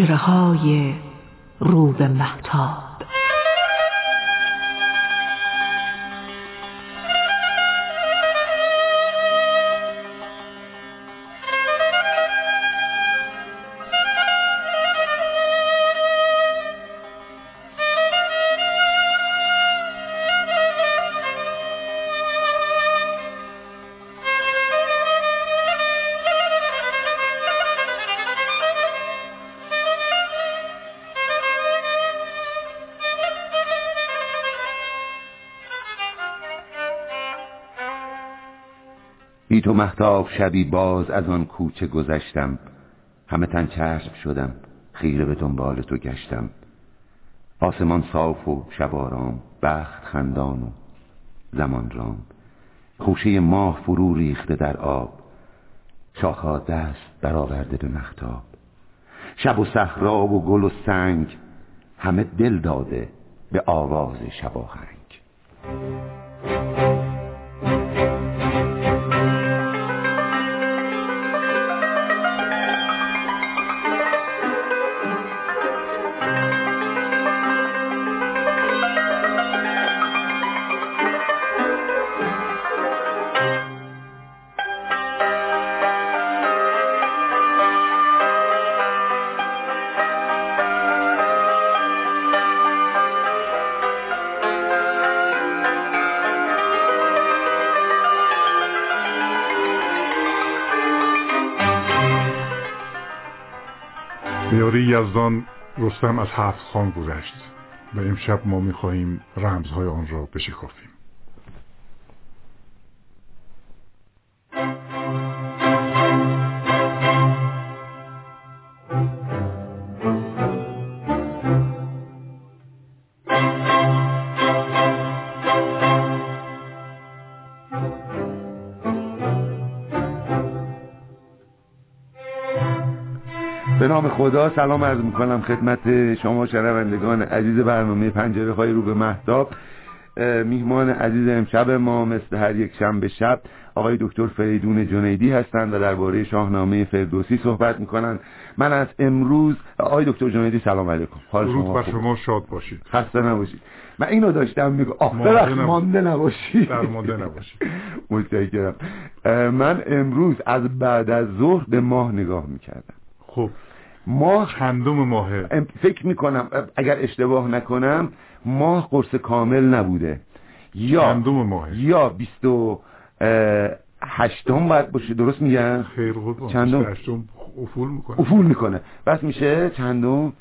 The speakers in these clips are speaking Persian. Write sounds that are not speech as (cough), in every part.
پنجره های رو به محتاب محتاب شبی باز از آن کوچه گذشتم. همه تن چشم شدم خیره به دنبال تو گشتم. آسمان صاف و شب آرام بخت خندان و زمان رام. خوشه ماه فرو ریخته در آب شاخها دست برآورده به محتاب شب و صحرا و گل و سنگ همه دل داده به آواز شباهنگ یزدان رستم از هفت خان گذشت و امشب ما می‌خواهیم رمزهای آن را بشکافیم به نام خدا سلام عرض می‌کنم خدمت شما شنوندگان عزیز برنامه پنجره های رو به محتاب میهمان عزیز امشب ما مثل هر یک شنبه شب آقای دکتر فریدون جنیدی هستند و درباره شاهنامه فردوسی صحبت می‌کنن من از امروز آقای دکتر جنیدی سلام علیکم. حال شما بر شما شاد باشید. خسته نباشید. من اینو داشتم میگو آخه مانده نباشید. در مانده نباشید. (laughs) متشکرم. من امروز از بعد از ظهر به ماه نگاه می‌کردم. خب. ماه چندم ماهه؟ فکر می‌کنم اگر اشتباه نکنم ماه قرص کامل نبوده. یا چندم ماهه؟ یا بیست و هشتم باید باشه درست میگم؟ خیر خود چندم؟ هشتم افول می‌کنه. افول می‌کنه. بس میشه چندم؟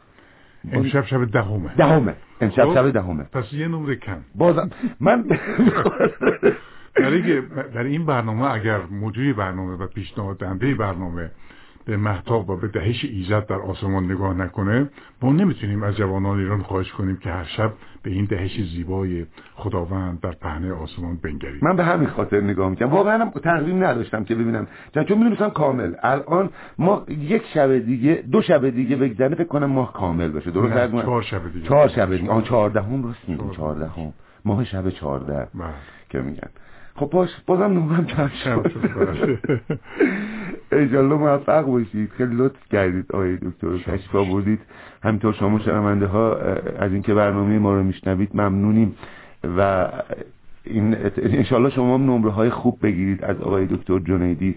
امشب شب دهمه. دهمه. امشب خب، شب دهمه. پس یه نمره کم. بازم من (laughs) برای در این برنامه اگر مجری برنامه و پیشنهاد دهنده برنامه به محتاب و به دهش ایزد در آسمان نگاه نکنه ما نمی‌تونیم از جوانان ایران خواهش کنیم که هر شب به این دهش زیبای خداوند در پهنه آسمان بنگرید من به همین خاطر نگاه می‌کنم. واقعا تقویم نداشتم که ببینم. چون می‌دونستم کامل. الان ما یک شب دیگه دو شب دیگه بگذره فکر کنم ماه کامل بشه درست چهار شب دیگه. چهار شب دیگه. آن چهاردهم راست میگی. چهاردهم. ماه شب چهارده. بله. که میگن. خب باش بازم نمرم کم شد. (laughs) ایجالله موفق باشید. خیلی لطف کردید آقای دکتر تشریف آوردید همینطور شما شنونده ها از اینکه برنامه ما رو میشنوید ممنونیم و این انشالله شما هم نمره های خوب بگیرید از آقای دکتر جنیدی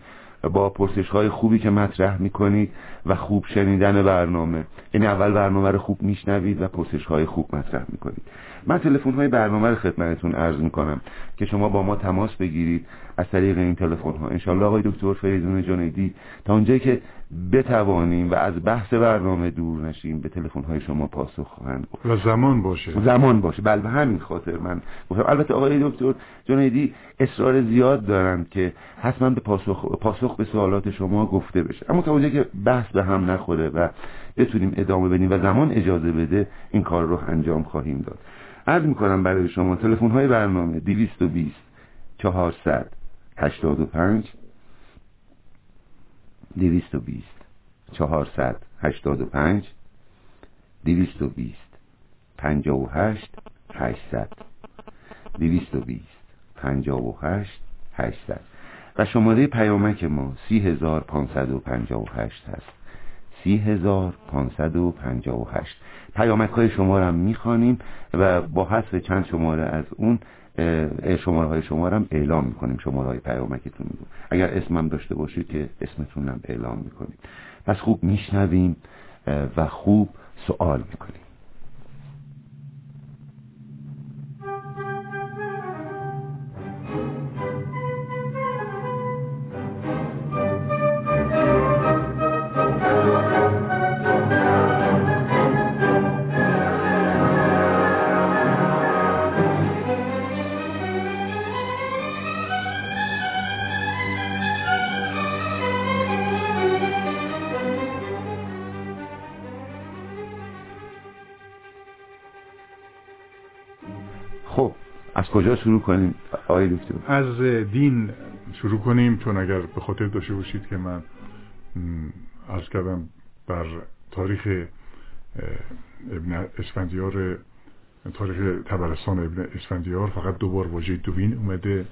با پرسش های خوبی که مطرح می‌کنید و خوب شنیدن برنامه. یعنی اول برنامه رو خوب میشنوید و پرسش های خوب مطرح می‌کنید. من تلفن های برنامه رو خدمتتون عرض می‌کنم که شما با ما تماس بگیرید از طریق این تلفن ها انشالله آقای دکتر فریدون جنیدی تا اونجایی که بتوانیم و از بحث برنامه دور نشیم به تلفن های شما پاسخ خواهند و زمان باشه. زمان باشه. بله به همین خاطر من گفتم. البته آقای دکتر جنیدی اصرار زیاد دارند که حتما به پاسخ پاسخ به سوالات شما گفته بشه. اما تا اونجایی که بحث به هم نخوره و بتونیم ادامه بدیم و زمان اجازه بده این کار رو انجام خواهیم داد. عرض می‌کنم برای شما تلفن های برنامه 220 400 85 220 400 85 220 58 800 220 58 800 و شماره پیامک ما 30558 هست. 30558 پیامک های شما رو هم می‌خوانیم و با حذف چند شماره از اون شماره های شما رو هم اعلام می‌کنیم. شماره های پیامکتون رو. اگر اسمم داشته باشید که اسمتون هم اعلام می‌کنیم. پس خوب میشنویم و خوب سوال می‌کنیم. کنیم آقای دکتر. از دین شروع کنیم چون اگر به خاطر داشته باشید که من از کردم بر تاریخ ابن اسفندیار تاریخ تبرستان ابن اسفندیار فقط دوبار واژه دوین اومده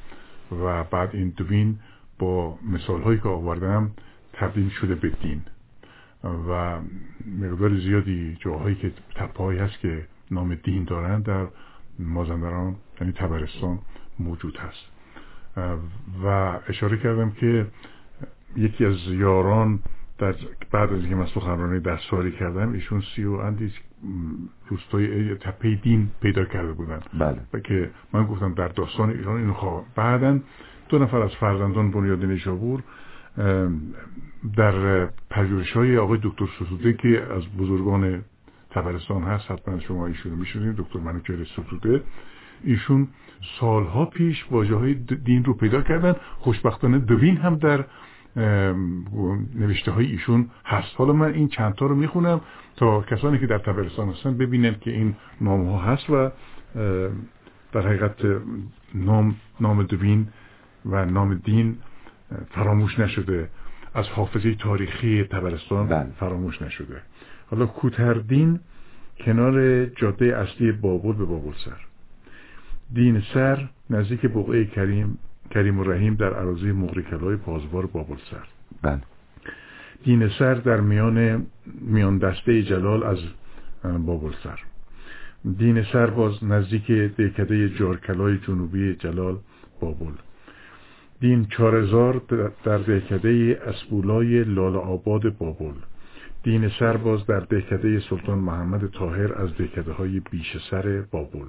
و بعد این دوین با مثال هایی که آوردم تبدیل شده به دین. و مقدار زیادی جاهایی که تپایی هست که نام دین دارن در مازندران یعنی تبرستان موجود هست. و اشاره کردم که یکی از یاران در بعد از اینکه من سخنرانی دستواری کردم ایشون سی و اندیز روستای تپه دین پیدا کرده بودن. بله. و که من گفتم در داستان ایران اینو خواهم. بعدا دو نفر از فرزندان بنیاد نیشابور در پژوهش های آقای دکتر ستوده که از بزرگان تبرستان هست حتما شما ایشون میشونید دکتر منوچهر ستوده. ایشون سالها پیش واجه های دین رو پیدا کردن. خوشبختانه دوین هم در نوشته های ایشون هست. حالا من این چندتا رو می‌خونم تا کسانی که در تبرستان هستن ببینن که این نام ها هست و در حقیقت نام, نام دوین و نام دین فراموش نشده. از حافظه تاریخی تبرستان بله. فراموش نشده. حالا کوتردین کنار جاده اصلی بابل به بابل سر. دین سر نزدیک بقعه کریم کریم و رحیم در عراضی مغرکلای پازوار بابل سر. بله. دین سر در میان میان دسته جلال از بابل سر. دین سر باز نزدیک دهکده جارکلای جنوبی جلال بابل. دین چارزار در دهکده اسبولای لال آباد بابل. دین سر باز در دهکده سلطان محمد تاهر از دهکده های بیش سر بابل.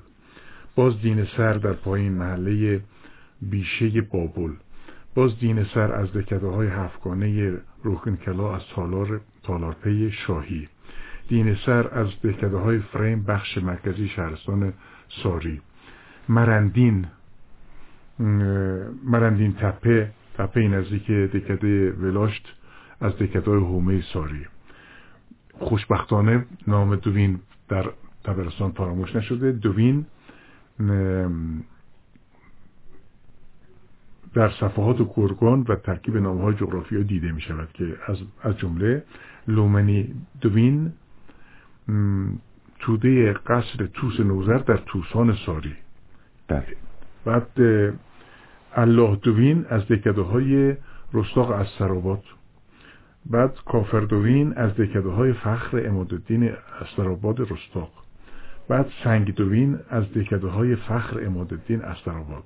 باز دین سر در پایین محله بیشه بابل. باز دین سر از دکده های هفگانه روکنکلا از تالار تالارپی شاهی. دین سر از دکده های فریم بخش مرکزی شهرستان ساری. مرندین مرندین تپه تپه نزدیک دکده ولاشت از دکده هومه ساری. خوشبختانه نام دوین در تبرستان فراموش نشده. دوین در صفحات گرگان و ترکیب نامهای جغرافیا دیده می شود که از, از جمله لومنی دوین توده قصر توس نوزر در توسان ساری. بله. بعد الله دوین از دکده های رستاق از سرابات بعد کافر دوین از دکده های فخر امادالدین از سراباد رستاق. بعد سنگ دوین از دکده های فخر امادالدین استراباد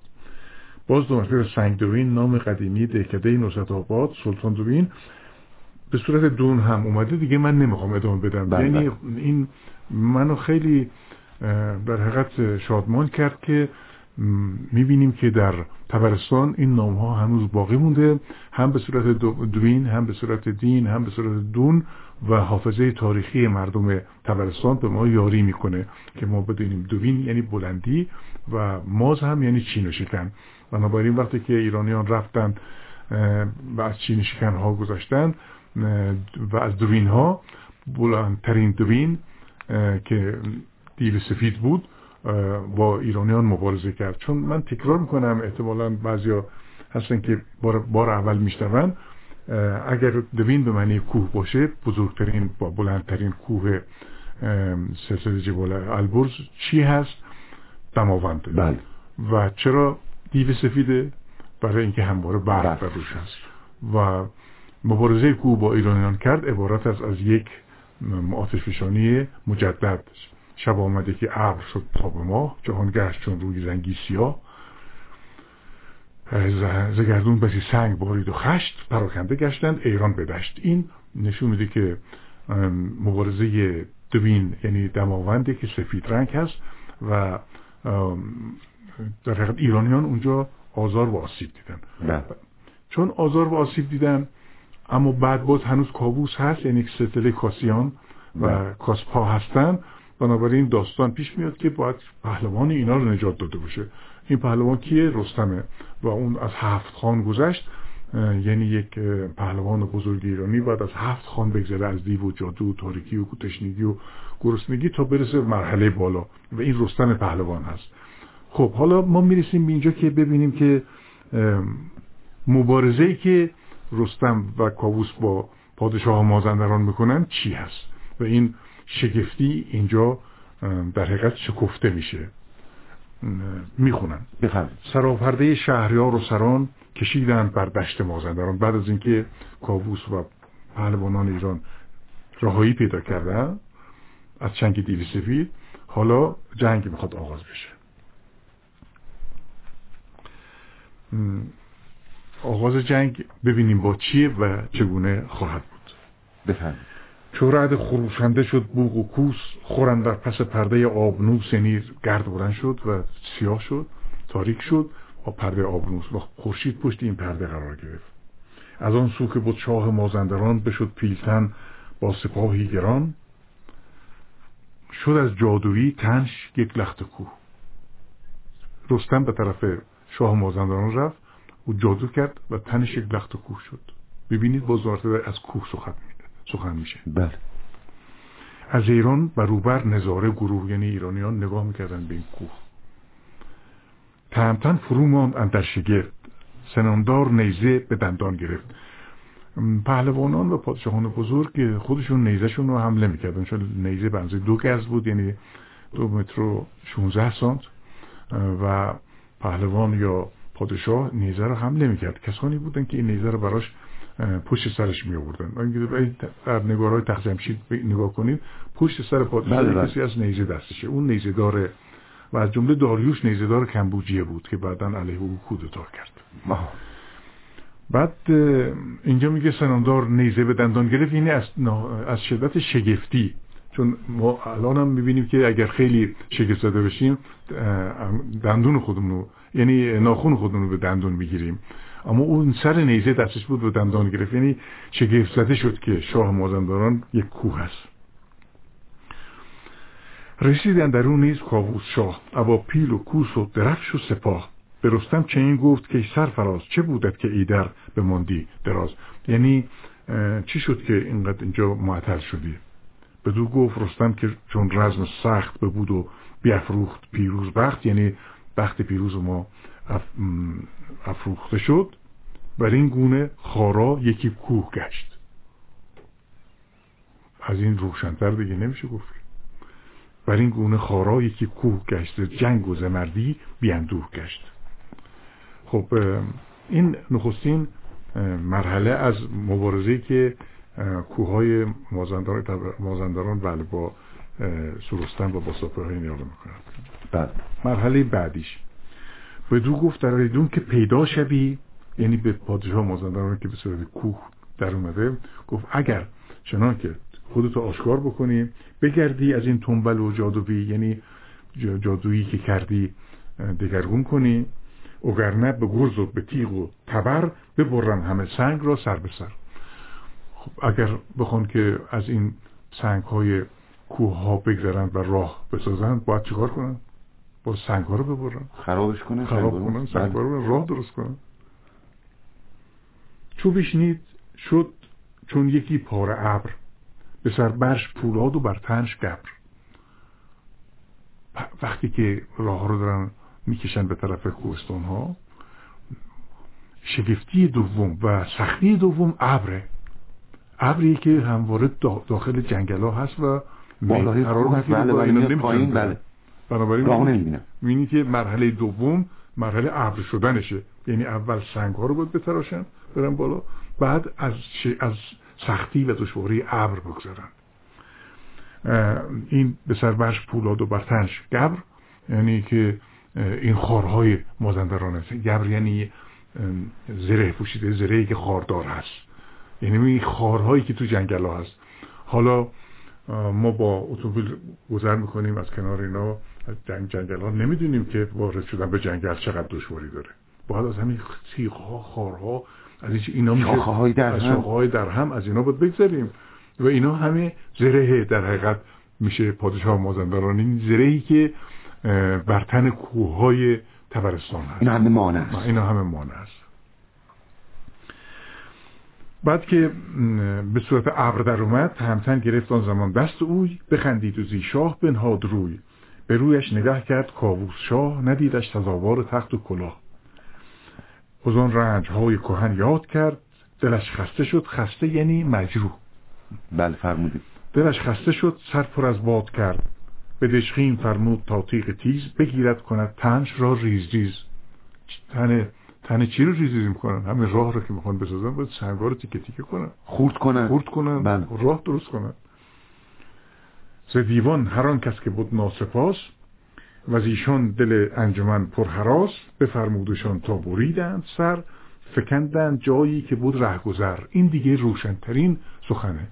باز دو مرتبه سنگ دوین نام قدیمی دکده نوزد آباد سلطان دوین به صورت دون هم اومده دیگه من نمی‌خوام ادامه بدم. بله یعنی بله. این منو خیلی در حقیقت شادمان کرد که می‌بینیم که در تبرستان این نام ها هنوز باقی مونده هم به صورت دوین هم به صورت دین هم به صورت دون و حافظه تاریخی مردم تبرستان به ما یاری می‌کنه که ما بدونیم دوین یعنی بلندی و ماز هم یعنی چین و شکن. بنابراین وقتی که ایرانیان رفتن و از چین شکن ها گذاشتن و از دوین ها بلندترین دوین که دیل سفید بود با ایرانیان مبارزه کرد. چون من تکرار می‌کنم احتمالا بعضیا هستن که بار, بار اول میشنون. اگر دوین به معنی کوه باشه بزرگترین با بلندترین کوه سلسله جبال البرز چی هست؟ دماونده بله. و چرا دیو سفیده برای اینکه همواره برف در روش هست. و مبارزه او با ایرانیان کرد عبارت از از یک آتشفشانی مجدد. شب آمده که ابر شد تا به ماه جهان گشت چون روی رنگی سیاه زگردون بسی سنگ بارید و خشت پراکنده گشتند ایران بدشت این نشون میده که مبارزه دوین یعنی دماونده که سفید رنگ هست و در حقیقت ایرانیان اونجا آزار و آسیب دیدن بله. چون آزار و آسیب دیدن اما بعد باز هنوز کابوس هست یعنی ستله کاسیان و بله. کاسپا هستن بنابراین داستان پیش میاد که باید پهلوان اینا رو نجات داده باشه. این پهلوان کیه؟ رستمه. و اون از هفت خان گذشت. یعنی یک پهلوان بزرگ ایرانی بعد از هفت خان بگذره از دیو و جادو و تاریکی و تشنگی و گرسنگی تا برسه مرحله بالا. و این رستم پهلوان هست. خب حالا ما می‌رسیم به اینجا که ببینیم که مبارزه که رستم و کاووس با پادشاه مازندران می‌کنن چی هست. و این شگفتی اینجا در حقیقت شکفته میشه. می‌خونن. سراپرده شهریار و سران کشیدن بر دشت مازندران. بعد از اینکه کاووس و پهلوانان ایران رهایی پیدا کردن از چنگ دیو سفید حالا جنگ می‌خواد آغاز بشه. آغاز جنگ ببینیم با چیه و چگونه خواهد بود. بفرمایید. چو خروشنده شد بوق و کوس خورن در پس پرده آبنوس یعنی گرد بلند شد و سیاه شد تاریک شد با پرده آبنوس و خورشید پشت این پرده قرار گرفت. از آن سو که بود شاه مازندران بشد پیلتن با سپاهی گران شد از جادویی تنش یک لخت کوه. رستم به طرف شاه مازندران رفت او جادو کرد و تنش یک لخت کوه شد. ببینید باز از کوه سخن سخن میشه. بله. از ایران بروبر نظاره گروه یعنی ایرانیان نگاه می‌کردن به این کوه. تهمتن فرو ماند اندر شگفت. سناندار نیزه به دندان گرفت. پهلوانان و پادشاهان بزرگ خودشون نیزهشون رو حمله می‌کردن. چون نیزه بنزه دو گز بود یعنی دو متر و 16 سانت. و پهلوان یا پادشاه نیزه رو حمله می‌کرد. کسانی بودن که این نیزه رو براش پشت سرش می آوردن در نگارهای تخت جمشید نگاه کنید پشت سر پادشاه بله، بله. کسی از نیزه دستشه. اون نیزه داره و از جمله داریوش نیزه دار کمبوجیه بود که بعدا علیه او کودتا کرد. آه. بعد اینجا میگه سناندار نیزه به دندان گرفت. اینه از, نا- از شدت شگفتی. چون ما الان هم می‌بینیم که اگر خیلی شگفت زده بشیم دندون خودمون رو یعنی ناخون خودمون رو به دندون می‌گیریم. اما اون سر نیزه دستش بود و دندان گرفت. یعنی شگفت زده شد که شاه مازندران یک کوه است. رسیدن در اون نیز کاووس شاه. ابا پیل و کوس و درفش و سپاه. به رستم چنین گفت که ای سرفراز چه بودت که ایدر بماندی دراز؟ یعنی چی شد که اینقدر اینجا معطل شدی؟ بدو گفت رستم که چون رزم سخت بود و بیافروخت پیروز بخت یعنی بخت پیروز ما افروخته شد. بر این گونه خارا یکی کوه گشت. از این روشنتر دیگه نمیشه گفت. بر این گونه خارا یکی کوه گشت. جنگ و زمردی بیاندوه گشت. خب این نخستین مرحله از مبارزه که کوههای مازندران مازندران بله با اه، سروستان و با سپاه های نیاله می‌کنند. بله. مرحله بعدیش. به دو گفت در ایدون که پیدا شوی یعنی به پادشاه مازندران که به صورت کوه در اومده گفت اگر چنان که خودتو آشکار بکنی بگردی از این تنبل و جادویی یعنی جا- جادویی که کردی دگرگون کنی وگرنه به گرز و به تیغ و تبر ببرم همه سنگ را سر به سر. خب اگر بخوان که از این سنگ های کوه ها بگذرند و راه بسازند باید چیکار کنن با سنگ ها رو ببرن خرابش کنن خراب کنن؟ سنگ بله. رو راه درست کنن چو بشنید شد چون یکی پاره ابر به سر برش پولاد و بر تنش گبر وقتی که راه ها رو دارن می‌کشن به طرف کوهستان ها شگفتی دوم و سختی دوم ابره ابری که همواره دا- داخل جنگل ها هست و بالای قرار بله، بله، پایین، برن. بله. بنابراین راه می‌بینی-. می‌بینی که مرحله دوم مرحله ابر شدنشه. یعنی اول سنگ ها رو باید بتراشن برن بالا بعد از, از سختی و دشواری ابر بگذارن. این به سربرش پولاد و برتنش گبر یعنی که این خارهای مازندران هست. گبر یعنی زره پوشیده زرهی که خاردار هست. یعنی این خارهایی که تو جنگل ها هست. حالا ما با اتومبیل گذر می‌کنیم از کنار اینا. جنگ جنگل ها نمی‌دونیم که وارد شدن به جنگل چقدر دشواری داره. باید از همین تیغ ها خارها از این اینا میشه در از هم. های در هم از اینا باید بگذاریم و اینا همه زره در حقیقت میشه پادشاه مازندران این زرهی که برتن کوه های تبرستان هست. این همه مانع است. اینا همه مانع است. بعد که به صورت ابر در اومد تهمتن گرفت آن زمان دست اوی بخندید و زی شاه بنهاد روی. به رویش نگاه کرد کاووس شاه ندیدش تزاوار تخت و کلاه. از آن رنج های کهن یاد کرد دلش خسته شد خسته یعنی مجروح. بله فرمودید. دلش خسته شد سر پر از باد کرد. به دشخیم فرمود تا تیغ تیز بگیرد کند تنش را ریز ریز. تن تن چی رو ریز ریز می‌کنن؟ همین راه رو که می‌خوان بسازن باید سنگا رو تیکه تیکه کنن. خورد کنن. خورد کنن. بله. راه درست کنن. ز دیوان هر آن کس که بود ناسپاس و ایشان دل انجمن پر هراس بفرمودشان تا بریدند سر فکندند جایی که بود رهگذر. این دیگه روشنترین سخنه.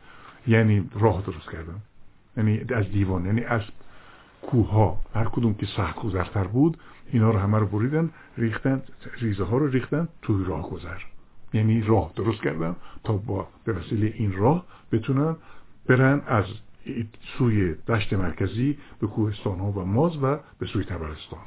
یعنی راه درست کردن. یعنی از دیوان یعنی از کوه ها هر کدوم که سخت گذرتر بود اینا رو همه رو بریدن ریختن ریزه ها رو ریختن توی راه گذر یعنی راه درست کردن تا با به وسیله این راه بتونن برن از سوی دشت مرکزی به کوهستان ها و ماز و به سوی تبرستان.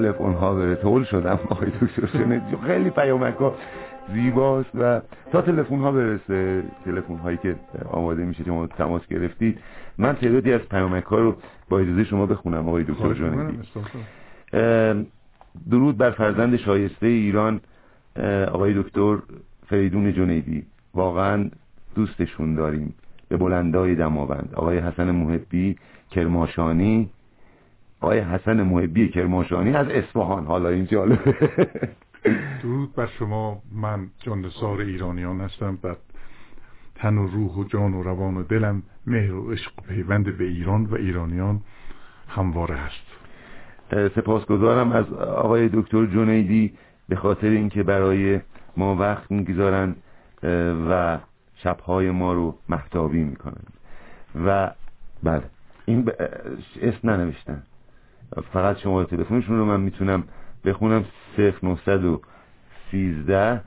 تلفن ها بره طول شدم آقای دکتر شنه خیلی پیامک ها زیباست و تا تلفن ها برسه تلفن هایی که آماده میشه شما تماس گرفتید من تعدادی از پیامک ها رو با اجازه شما بخونم آقای دکتر جانبی. می‌کنم، استاد. درود بر فرزند شایسته ایران آقای دکتر فریدون جنیدی. واقعا دوستشون داریم. به بلندای دماوند. آقای حسن محبی کرماشانی. آقای حسن محبی کرماشانی از اصفهان. حالا این جالبه درود بر شما. من جاندسار ایرانیان هستم و تن و روح و جان و روان و دلم مهر و عشق و پیوند به ایران و ایرانیان همواره هست. سپاسگزارم از آقای دکتر جنیدی به خاطر اینکه برای ما وقت می‌گذارند و شبهای ما رو محتابی می‌کنند. و بله این ب... اسم ننوشتن. فقط شما تلفنشون رو من می‌تونم بخونم. 0913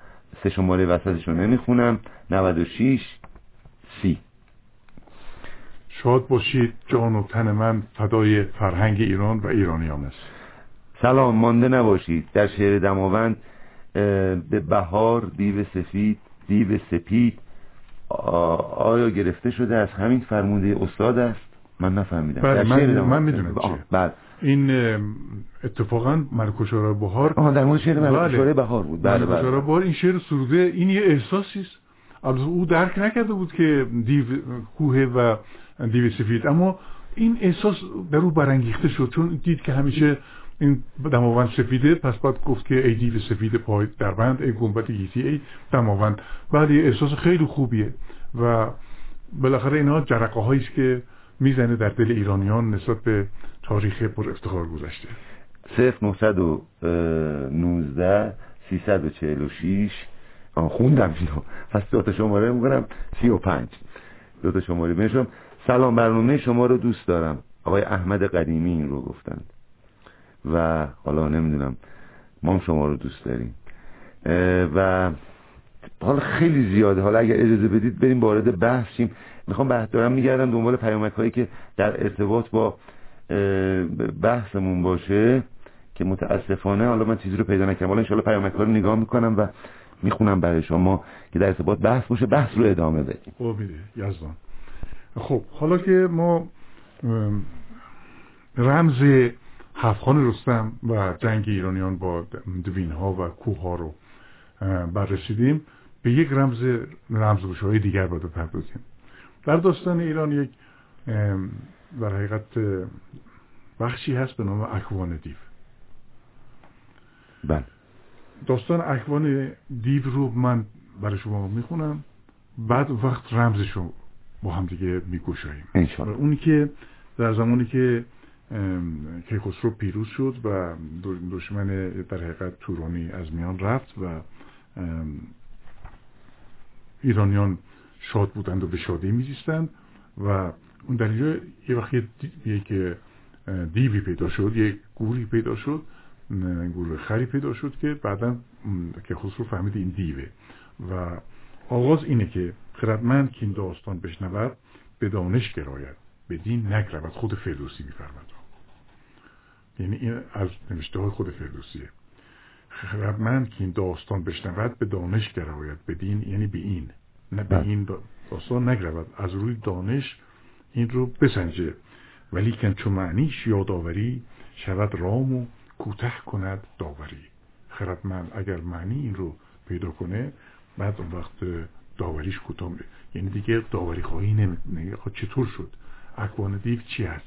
سه شماره وسطش رو نمی‌خونم. 96 سی. شاد باشید جان و تن من فدای فرهنگ ایران و ایرانیان است. سلام مانده نباشید. در شعر دماوند به بهار دیو سفید دیو سپید آیا گرفته شده از همین فرموده استاد است؟ من نفهمیدم. بله در من, من. می‌دونم بله. این اتفاقا ملکوشارا بهار آها در مورد شعر بله. بله. بهار بود بله بله بهار این شعر سروده این یه احساسی است البته او درک نکرده بود که دیو کوه و دیو سفید اما این احساس در او برانگیخته شد چون دید که همیشه این دماوند سفیده پس بعد گفت که ای دیو سفید پای در بند ای گنبد گیتی ای دماوند یه احساس خیلی خوبیه و بالاخره اینها جرقه هایی است که می‌زنه در دل ایرانیان نسبت به تاریخ پر افتخار گذشته. 0919 346 آن خوندم اینو. پس دو تا شماره می‌کنم 35 دو تا شماره. بنشم سلام برنامه شما رو دوست دارم. آقای احمد قدیمی این رو گفتند. و حالا نمی‌دونم ما هم شما رو دوست داریم. و حالا خیلی زیاده. حالا اگر اجازه بدید بریم وارد بحث شیم. می‌خوام بحث دارم میگردم دنبال پیامک هایی که در ارتباط با بحثمون باشه که متاسفانه حالا من چیزی رو پیدا نکردم. حالا انشاءالله پیامک رو نگاه می‌کنم و می‌خونم برای شما که در ارتباط بحث باشه بحث رو ادامه بدیم. امیده یزدان. خب حالا که ما رمز هفتخان رستم و جنگ ایرانیان با دوین ها و کوه ها رو بررسیدیم به یک رمز رمزگوش های دیگر باید بپردازیم. در داستان ایران یک در حقیقت بخشی هست به نام اکوان دیو. بله. داستان اکوان دیو رو من برای شما می‌خونم بعد وقت رمزش رو با هم دیگه میگوشاییم اونی که در زمانی که کیخسرو پیروز شد و دشمن در حقیقت تورانی از میان رفت و ایرانیان شاد بودند و به شادی میزیستند و اون در اینجا یه وقتی یک دیوی پیدا شد یک گوری پیدا شد گروه خری پیدا شد که بعدا که خسرو فهمید این دیوه. و آغاز اینه که خردمند که این داستان بشنود به دانش گراید به دین نگرود. خود فردوسی میفرمد یعنی این از نوشته های خود فردوسیه. خردمند که این داستان بشنود به دانش گراید. به دین یعنی به این. نه به بله. این داستان نگرود. از روی دانش این رو بسنجه ولی کن چون معنیش یادآوری شود رام و کوته کند داوری. خردمند اگر معنی این رو پیدا کنه بعد اون وقت داوریش کوتاه یعنی دیگه داوری خواهی نمی‌کنه خب چطور شد؟ اکوان دیو چی هست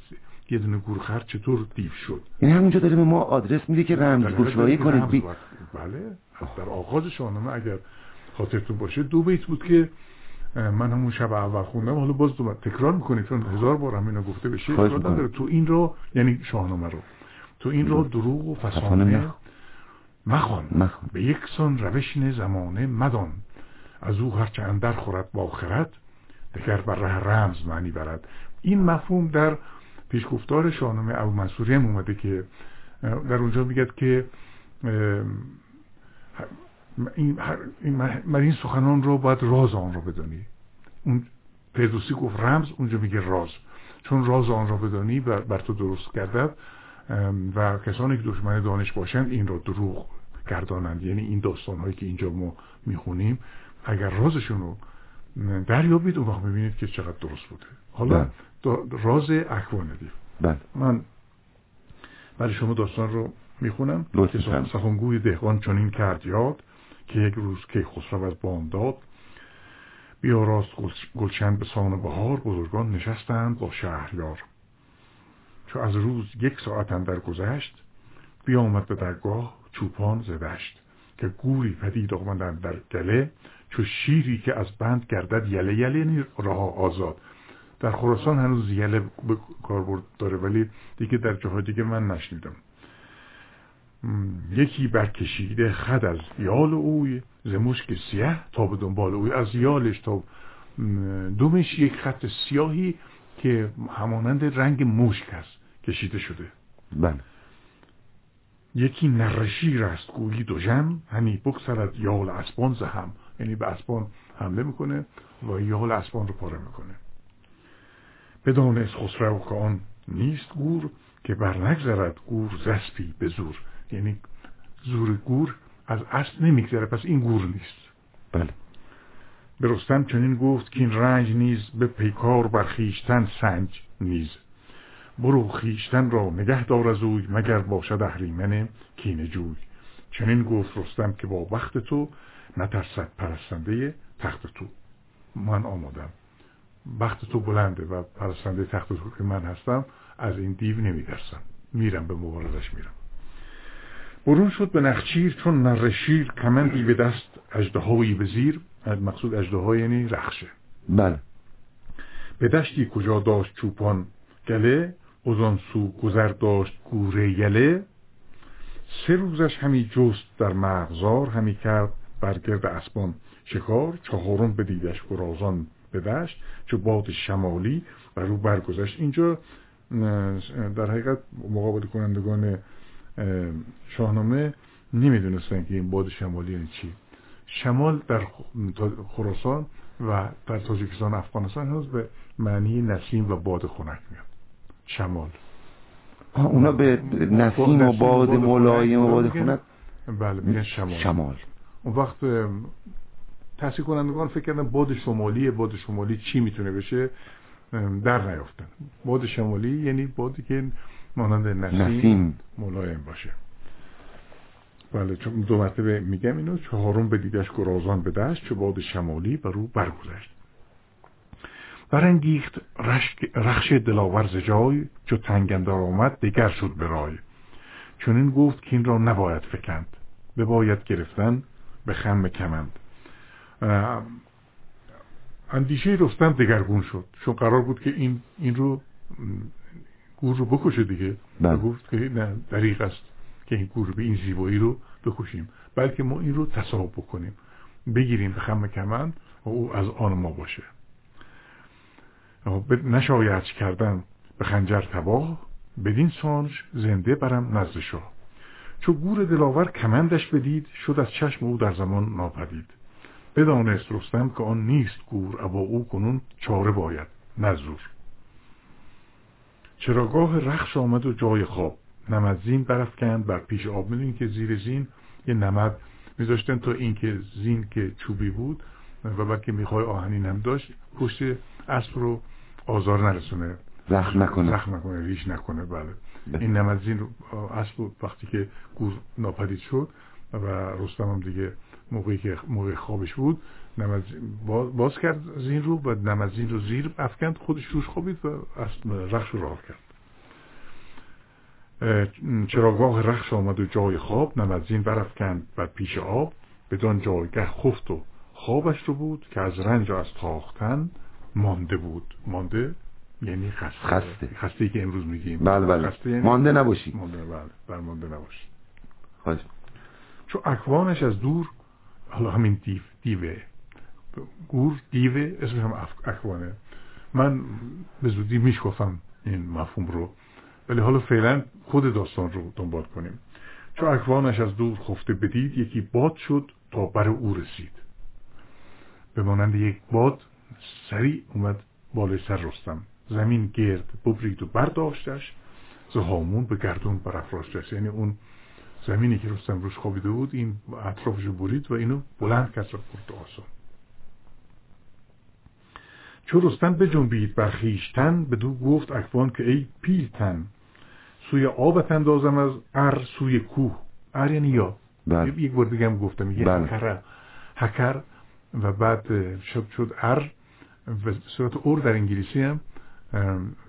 یه دونه گورخر چطور دیو شد؟ یعنی همونجا داره به ما آدرس میده که رمز گشایی کنید بی... بله در آغاز شاهنامه اگر خاطرتون باشه دو بیت بود که من همون شب اول خوندم حالا باز دوباره تکرار می‌کنید چون هزار بار هم اینا گفته بشه تو این رو یعنی شاهنامه رو. تو این رو دروغ و فسانه مخوان. به یک سان روشن زمانه مدان. از او هرچه اندر خورد با خرد دگر بر ره رمز معنی برد. این مفهوم در پیشگفتار شاهنامه ابو منصوری هم اومده که در اونجا میگد که این, این, این سخنان رو باید راز آن رو بدانی. اون فردوسی گفت رمز اونجا میگه راز. چون راز آن را بدانی بر, بر تو درست گردد و کسانی که دشمن دانش باشند این را دروغ گردانند. یعنی این داستان هایی که اینجا ما می‌خونیم اگر رازشون رو دریابید اون وقت می‌بینید که چقدر درست بوده. حالا بله. راز اکوان دیو. بله. من برای شما داستان رو می‌خونم. که سخنگوی دهقان چنین کرد یاد. که یک روز که خسرو از بام داد بیا راست گلچند به سان بهار بزرگان نشستند با شهریار. چو از روز یک ساعت اندر گذشت بیامد به درگاه چوپان زدشت که گوری پدید آمدند در گله چو شیری که از بند گردد یله یله یعنی راه آزاد. در خراسان هنوز یله به کاربرد داره ولی دیگه در جاهای دیگه من نشنیدم. یکی برکشیده خد از یال اوی ز مشک سیاه تا به دنبال اوی. از یالش تا دومش یک خط سیاهی که همانند رنگ مشک است کشیده شده. بله. یکی نرشیر است گویی دو جم هنی بکسرد یال اسبان هم. یعنی به اسبان حمله می‌کنه و یال اسبان رو پاره می‌کنه. بدانست خسرو که آن نیست گور که بر نگذرد گور زسپی به زور. یعنی زور گور از اصل نمیگذره پس این گور نیست. بله. به رستم چنین گفت که این رنج نیز به پیکار بر خیشتن سنج نیز. برو خیشتن را نگه دار از اوی مگر باشد اهریمن کین جوی. چنین گفت رستم که با وقت تو نترسد پرستنده تخت تو. من آمادم. وقت تو بلنده و پرستنده تخت تو که من هستم از این دیو نمیدرسم میرم به مبارزش میرم. برون شد به نخچیر چون نر شیر کمندی به دست اجدهایی به زیر مقصود اجدها یعنی رخشه بله. به دشتی کجا داشت چوپان گله از سو گذر داشت گوره یله. سه روزش همی جست در مغزار همی کرد برگرد اسبان. شکار چهارم بدیدش گرازان به دشت چو باد شمالی و رو برگذشت. اینجا در حقیقت مقابل کنندگان شاهنامه نمی‌دونستن که این باد شمالی یعنی چی. شمال در خراسان و در تاجیکستان افغانستان هنوز به معنی نسیم و باد خنک میاد. شمال. اونا به نسیم و باد ملایم و باد خنک؟ بله میگن شمال. شمال. اون وقت تحصیل کنندگان فکر کردن باد شمالی باد شمالی چی می‌تونه بشه؟ در نیافتن. باد شمالی یعنی بادی که مانند نسیم, نسیم. ملایم باشه. بله چون دو مرتبه میگم اینو چهارم به دیدش گرازان به دست چه باد شمالی بر او برگذشت. برانگیخت رخش دلاور جای چو تنگندر آمد دگر شد به رای. چون این گفت که این را نباید فکند. باید گرفتن به خم کمند. اندیشه رستم دگرگون شد چون قرار بود که این این رو گور رو بکشه دیگه. بله. گفت که نه دریق است که این گور به این زیبایی رو بکشیم. بلکه ما این رو تصاحب بکنیم. بگیریم به خم کمند و او از آن ما باشه. نشاید کردن به خنجر تباه بدین سانش زنده برم نزد شاه. چو گور دلاور کمندش بدید شد از چشم او در زمان ناپدید. بدانست رستم که آن نیست گور ابا او کنون چاره باید. نزور چراگاه رخش آمد و جای خواب. نمد زین برفکند بر پیش آب می‌دونین که زیر زین یه نمد میذاشتن تا اینکه زین که چوبی بود و بعد که می‌خوای آهنین هم داشت پشت اسب رو آزار نرسونه. زخم نکنه. زخم نکنه ریش نکنه بله, بله. این نمدزین رو اسب وقتی که گور ناپدید شد و رستم هم دیگه موقعی که موقع خوابش بود باز کرد زین رو و نمدزین رو زیر افکند خودش روش خوابید و رخش رو راه کرد. چراگاه رخش آمد و جای خواب نمدزین برافکند بر پیش آب بدان جایگه خفت و خوابش رو بود که از رنج از تاختن مانده بود. مانده یعنی خسته. خسته. خسته که امروز میگیم. بله بله. یعنی مانده نباشی. مانده بله. بر مانده نباشی. خواهش چون اکوانش از دور حالا همین دیو دیوه گور دیوه اسمش هم اکوانه من به زودی میشکفتم این مفهوم رو ولی حالا فعلا خود داستان رو دنبال کنیم چون اکوانش از دور خفته بدید یکی باد شد تا بر او رسید به مانند یک باد سریع اومد بالای سر رستم زمین گرد ببرید و برداشتش زهامون به گردون برافراشتش یعنی اون زمینی که رستم روش خوابیده بود این اطرافش برید و اینو بلند کرد و برد آسان. چو رستم بجنبید بر خویشتن دو گفت اکوان که ای پیلتن سوی آبت اندازم از ار سوی کوه. ار یعنی یا. بله. یک بار دیگه هم گفتم یه بله. هکر و بعد شد شد ار و صورت اور در انگلیسی هم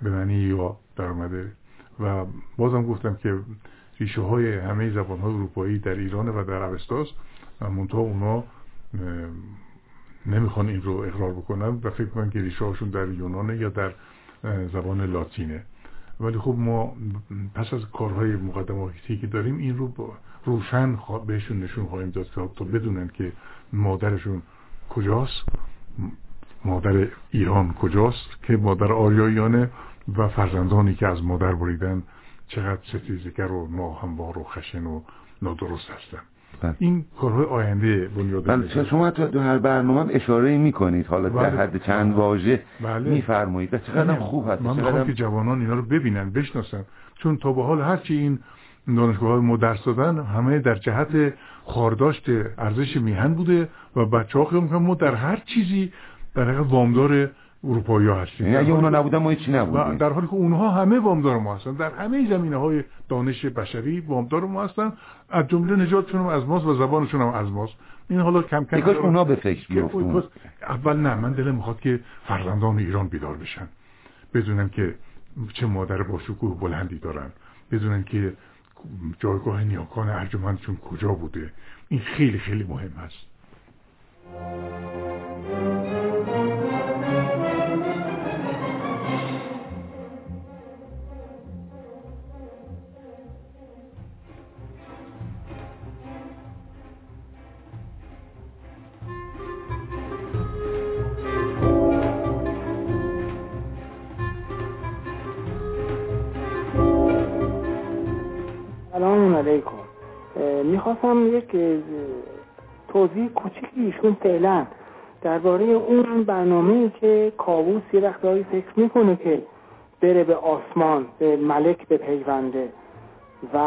به معنی یا در آمده. و بازم گفتم که ریشه های همه زبان های اروپایی در ایران و در عوستاست و منتها اونا نمی‌خوان این رو اقرار بکنن و فکر کنن که ریشه هاشون در یونانه یا در زبان لاتینه. ولی خب ما پس از کارهای مقدماتی که داریم این رو روشن بهشون نشون خواهیم داد تا بدونن که مادرشون کجاست مادر ایران کجاست که مادر آریایانه و فرزندانی که از مادر بریدن چقدر ستیزگر و ناهموار و خشن و نادرست هستن. بله. این کارهای آینده بنیاد بله شما تو هر برنامه اشاره می کنید حالا در بله. حد چند واژه بله. میفرمایید. و چقدر خوب هست. من می‌خوام که جوانان اینا رو ببینن بشناسن. چون تا به حال هرچی این دانشگاه های مدرس دادن همه در جهت خارداشت ارزش میهن بوده و بچه ها ما در هر چیزی در حقیقت وامدار اروپایی ها هستیم. یعنی اگه اونا نبودن ما چی نبودیم. در حالی که اونها همه وامدار ما هستن. در همه زمینه های دانش بشری وامدار ما هستن. از جمله نجاتشون از ماست و زبانشون هم از ماست. این حالا کم کم کاش اونا به فکر بیفتون اول نه من دلم می‌خواد که فرزندان ایران بیدار بشن. بدونن که چه مادر با شکوه بلندی دارن. بدونن که جایگاه نیاکان ارجمندشون کجا بوده. این خیلی خیلی مهم هست. سلام علیکم. می‌خواستم یک توضیح کوچیکی ایشون فعلا درباره اون برنامه که کاووس یه وقتهایی فکر می‌کنه که بره به آسمان به ملک به پیونده و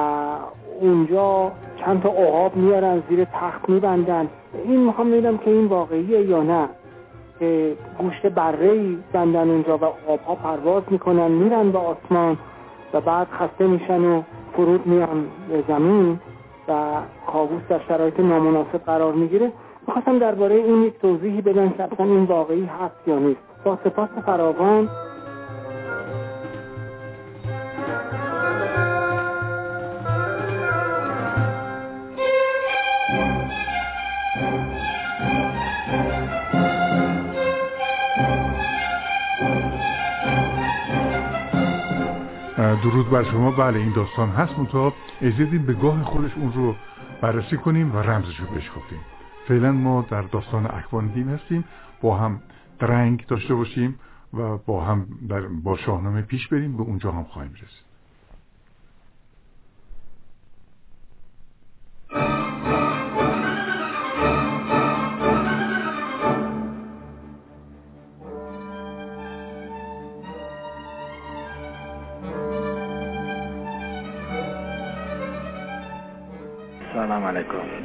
اونجا چند تا عقاب میارن زیر تخت میبندن. این می‌خوام ببینم که این واقعیه یا نه که گوشت بره بندن اونجا و ها پرواز می‌کنن میرن به آسمان و بعد خسته میشن و فرود میان به زمین و کابوس در شرایط نامناسب قرار می‌گیره. می‌خواستم درباره این یک توضیحی بدن که این واقعی هست یا نیست. با سپاس فراوان درود بر شما. بله این داستان هست منتها. ازیدیم به گاه خودش اون رو بررسی کنیم و رمزش رو بشکفتیم. فعلا ما در داستان اکوان دین هستیم. با هم درنگ داشته باشیم و با هم در با شاهنامه پیش بریم. به اونجا هم خواهیم رسید.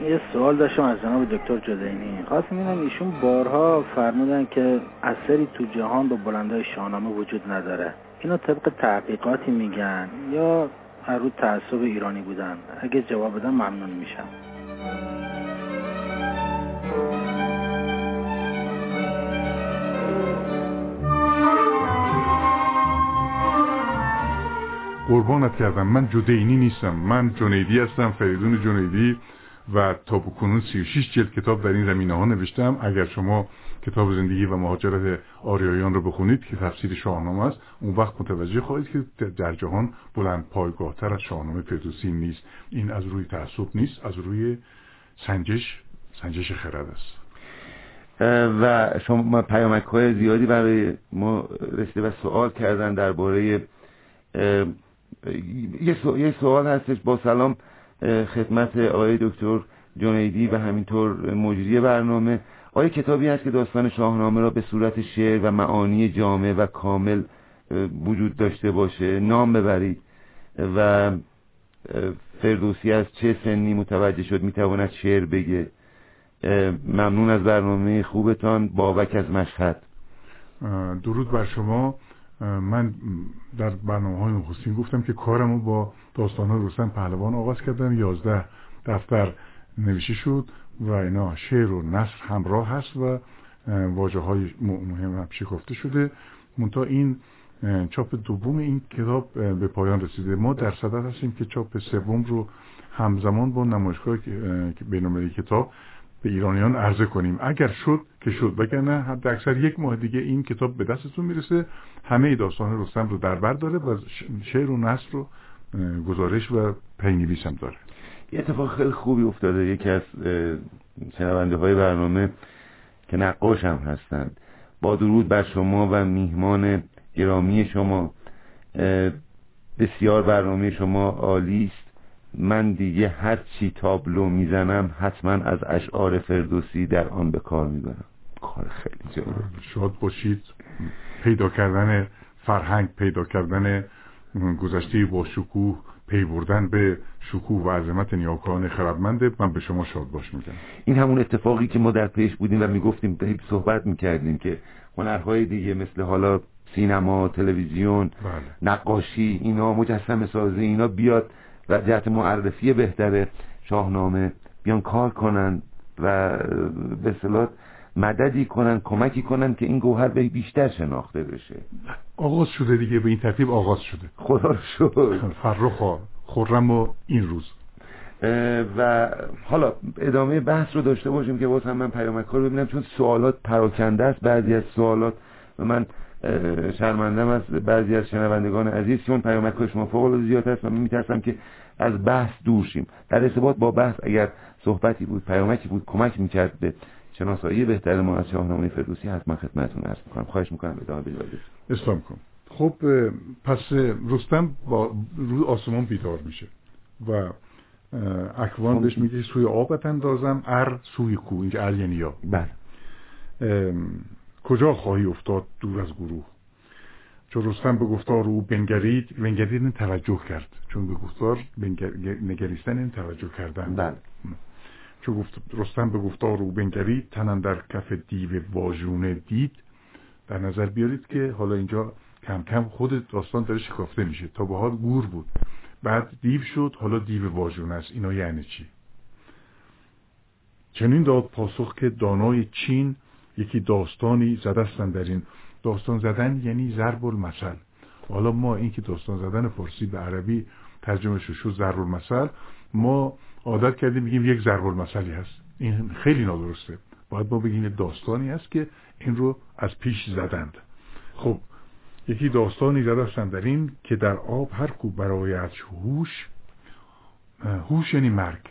یه سوال داشتم از جناب دکتر جدینی خواستم اینم ایشون بارها فرمودن که اثری تو جهان با بلندای شاهنامه وجود نداره. اینا طبق تحقیقاتی میگن یا هر رو تعصب ایرانی بودن. اگه جواب بدن ممنون میشم. قربانت کردم من جدینی نیستم. من جنیدی هستم فریدون جنیدی و تا بکنون 36 جلد کتاب در این زمینه ها نوشتم. اگر شما کتاب زندگی و مهاجرت آریایان رو بخونید که تفسیر شاهنامه است اون وقت متوجه خواهید که در جهان بلند پایگاه تر از شاهنامه فردوسی نیست. این از روی تعصب نیست از روی سنجش سنجش خرد است. و شما پیامک های زیادی برای ما رسیده و سوال کردن درباره یه سوال هستش. با سلام خدمت آقای دکتر جنیدی و همینطور مجری برنامه. آیا کتابی هست که داستان شاهنامه را به صورت شعر و معانی جامع و کامل وجود داشته باشه؟ نام ببرید. و فردوسی از چه سنی متوجه شد می‌تواند شعر بگه؟ ممنون از برنامه خوبتان. بابک از مشهد. درود بر شما. من در برنامه های نخستین گفتم که کارمو با داستان های رستم پهلوان آغاز کردم. یازده دفتر نوشته شد و اینا شعر و نصر همراه هست و واجه های مهم هم شکفته شده. منتها این چاپ دوم این کتاب به پایان رسیده. ما در صدد هستیم که چاپ سوم رو همزمان با نمایشگاه بینالمللی کتاب به ایرانیان عرضه کنیم. اگر شد که شد وگرنه حد اکثر یک ماه دیگه این کتاب به دستتون می‌رسه. همه داستان رستم رو در بر داره و شعر و نصر رو گزارش و پینویس هم داره. یه اتفاق خیلی خوبی افتاده. یکی از شنونده های برنامه که نقاش هم هستند. با درود بر شما و میهمان گرامی شما. بسیار برنامه شما عالی است. من دیگه هر چی تابلو می‌زنم حتما از اشعار فردوسی در آن به کار می‌برم. کار خیلی جالب. شاد باشید. پیدا کردن فرهنگ پیدا کردن گذشته با شکوه پی بردن به شکوه و عظمت نیاکان خردمنده من به شما شاد باش میگم. این همون اتفاقی که ما در پیش بودیم و می‌گفتیم صحبت می‌کردیم که هنرهای دیگه مثل حالا سینما تلویزیون بله. نقاشی اینا مجسم سازی اینا بیاد و جهت معرفی بهتر شاهنامه بیان کار کنن و به صلاح مددی کنن کمکی کنن که این گوهر به بیشتر شناخته بشه. آغاز شده دیگه به این ترتیب آغاز شده. خدا رو شد فرخ خورم و این روز. و حالا ادامه بحث رو داشته باشیم که باز هم من پیامک رو ببینم چون سوالات پراکنده است. بعضی از سوالات و من شرمندم از بعضی از شنوندگان عزیز چون پیامک شما فوق العاده زیاد هست و من میترسم که از بحث دور شیم. در ارتباط با بحث اگر صحبتی بود پیامکی بود کمک می‌کرد به شناسایی بهتر ما از شاهنامه فردوسی حتما خدمتتون عرض می‌کنم. خواهش می‌کنم ادامه بدید. اسلام کن. خب پس رستم با روی آسمان بیدار میشه و اکوان بهش میگه سوی آبت اندازم ار سوی کو. اینجا ار یعنی یا. بله. کجا خواهی افتاد دور از گروه؟ چون رستم به گفتار او بنگرید بنگرید این توجه کرد. چون به گفتار نگریستن این توجه کردن. بله. چون گفت رستم به گفتار او بنگرید تنم در کف دیو واژونه دید. در نظر بیارید که حالا اینجا کم کم خود داستان داره شکافته میشه. تا به حال گور بود. بعد دیو شد حالا دیو واژونه است. اینا یعنی چی؟ چنین داد پاسخ که دانای چین یکی داستانی زدستن در این. داستان زدن یعنی ضرب المثل. حالا ما این که داستان زدن فارسی به عربی ترجمه شد ضرب المثل. ما عادت کردیم بگیم یک ضرب المثلی هست. این خیلی نادرسته. باید ما بگیم داستانی هست که این رو از پیش زدند. خب یکی داستانی زدستن در این که در آب هر کو برای از هوش هوش یعنی مرگ.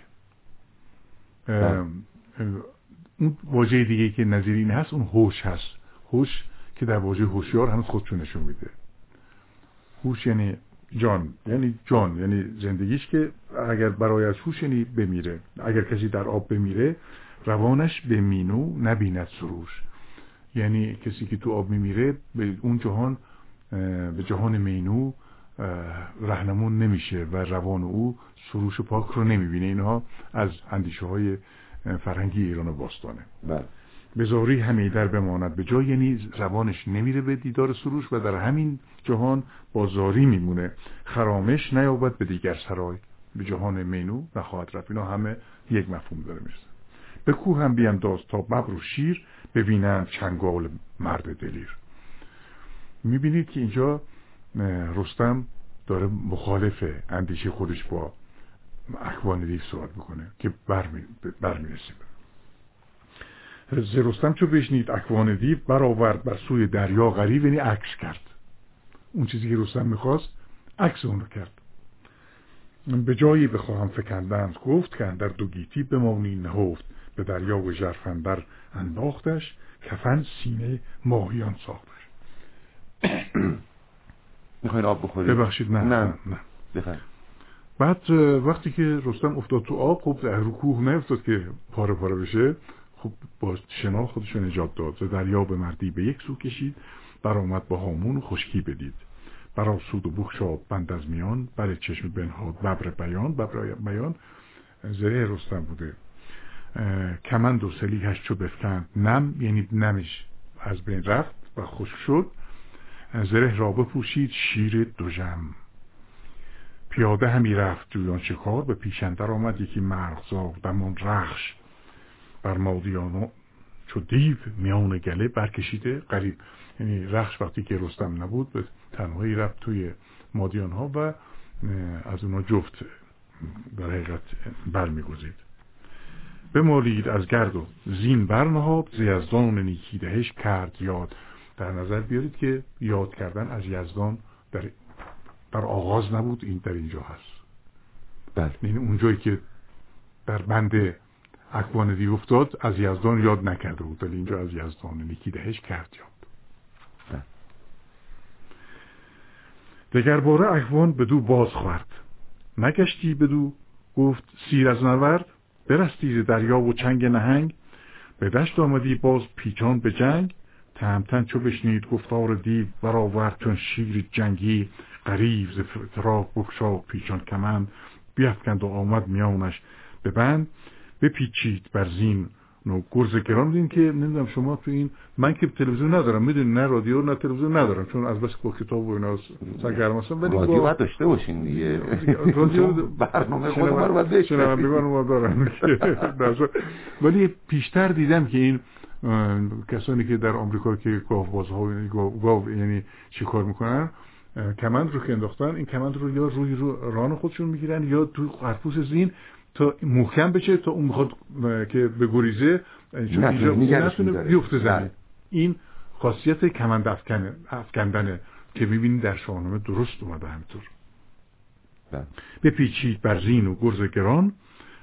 اون واژه دیگه که نظیر این هست اون هوش هست. هوش که در واژه هوشیار هنوز خودشو نشون میده. هوش یعنی جان یعنی جان یعنی زندگیش که اگر برای از هوش یعنی بمیره. اگر کسی در آب بمیره روانش به مینو نبیند سروش یعنی کسی که تو آب میمیره به اون جهان به جهان مینو رهنمون نمیشه و روان او سروش پاک رو نمی‌بینه. اینها از اندیشه های فرهنگی ایران باستانه. بله. به زاری همیدر بماند. به جای یعنی زبانش نمیره به دیدار سروش و در همین جهان با زاری میمونه. خرامش نیابد به دیگر سرای. به جهان مینو نخواهد رفت. اینا همه یک مفهوم داره می‌رسه به کوه هم بیانداز تا ببر و شیر. ببینند چنگال مرد دلیر. می‌بینید که اینجا رستم داره مخالف اندیشه خودش با اکوان دیو صحبت می‌کنه که برمیرسیم. ز رستم چو بشنید اکوان دیو برآورد بر سوی دریا غریب یعنی عکس کرد. اون چیزی که رستم می‌خواست عکس اون رو کرد. به جایی بخواهم فکندند گفت که در دو گیتی بمانی نهفت. به دریا و ژرفندر انداختش کفن سینه ماهیان ساختش. (coughs) می‌خواین آب بخورید؟ ببخشید نه نه, نه. بعد وقتی که رستم افتاد تو آب خب رو کوه نیفتاد که پاره پاره بشه. خب با شنا خودشو نجات داد. ز دریا به مردی به یک سو کشید. برآمد با هامون خشکی بدید. برا سود و بخشا بند از میان بر چشم بنهاد ببر بیان ببر بیان. زره رستم بوده. کمند و سلیحش چو بفکند. نم یعنی نمش از بین رفت و خشک شد. زره را بپوشید شیر دوژم پیاده همی رفت جویان شکار به پیشندر آمد یکی مرغزار دمان رخش. بر مادیانو چو دیو میان گله برکشیده قریب. یعنی رخش وقتی که رستم نبود به تنهایی رفت توی مادیان ها و از اونا جفت در حقیقت برمیگزید. بمالید از گرد و زین برنهاد ز یزدان نیکیدهش کرد یاد. در نظر بیارید که یاد کردن از یزدان در, در آغاز نبود این در اینجا هست. بله. یعنی اونجایی که در بند اکوان دی افتاد از یزدان یاد نکرده بود. ولی اینجا از یزدان نیکیدهش کرد یاد. بله. دگر باره اکوان بدو باز خورد. نگشتی بدو گفت سیر از نورد برستی دریا و چنگ نهنگ. به دشت آمدی باز پیچان به جنگ. تهمتن چو بشنید گفتار دیو برآورد چون شیر جنگی قریب ز فتراک بکشا پیچان کمند. بیفکند و آمد میانش به بند. بپیچید بر زین نو گرز گران. دیدین که نمی‌دونم شما تو این من که تلویزیون ندارم می‌دونی؟ نه رادیو نه تلویزیون ندارم چون از بس با کتاب و اینا سرگرم هستم. ولی رادیو باید داشته باشین دیگه. رادیو (laughs) برنامه خود ما رو ما دارن ولی پیشتر دیدم که این کسانی که در آمریکا که گاو ها گاو یعنی چیکار می‌کنن کمند رو که انداختن این کمند رو یا روی رو ران خودشون می‌گیرن یا تو قرپوس زین تا محکم بشه تا اون می‌خواد که به گریزه نتونه بیفته زمین بله. این خاصیت کمند افکندنه که می‌بینید در شاهنامه درست اومده همینطور بله. بپیچید بر زین و گرز گران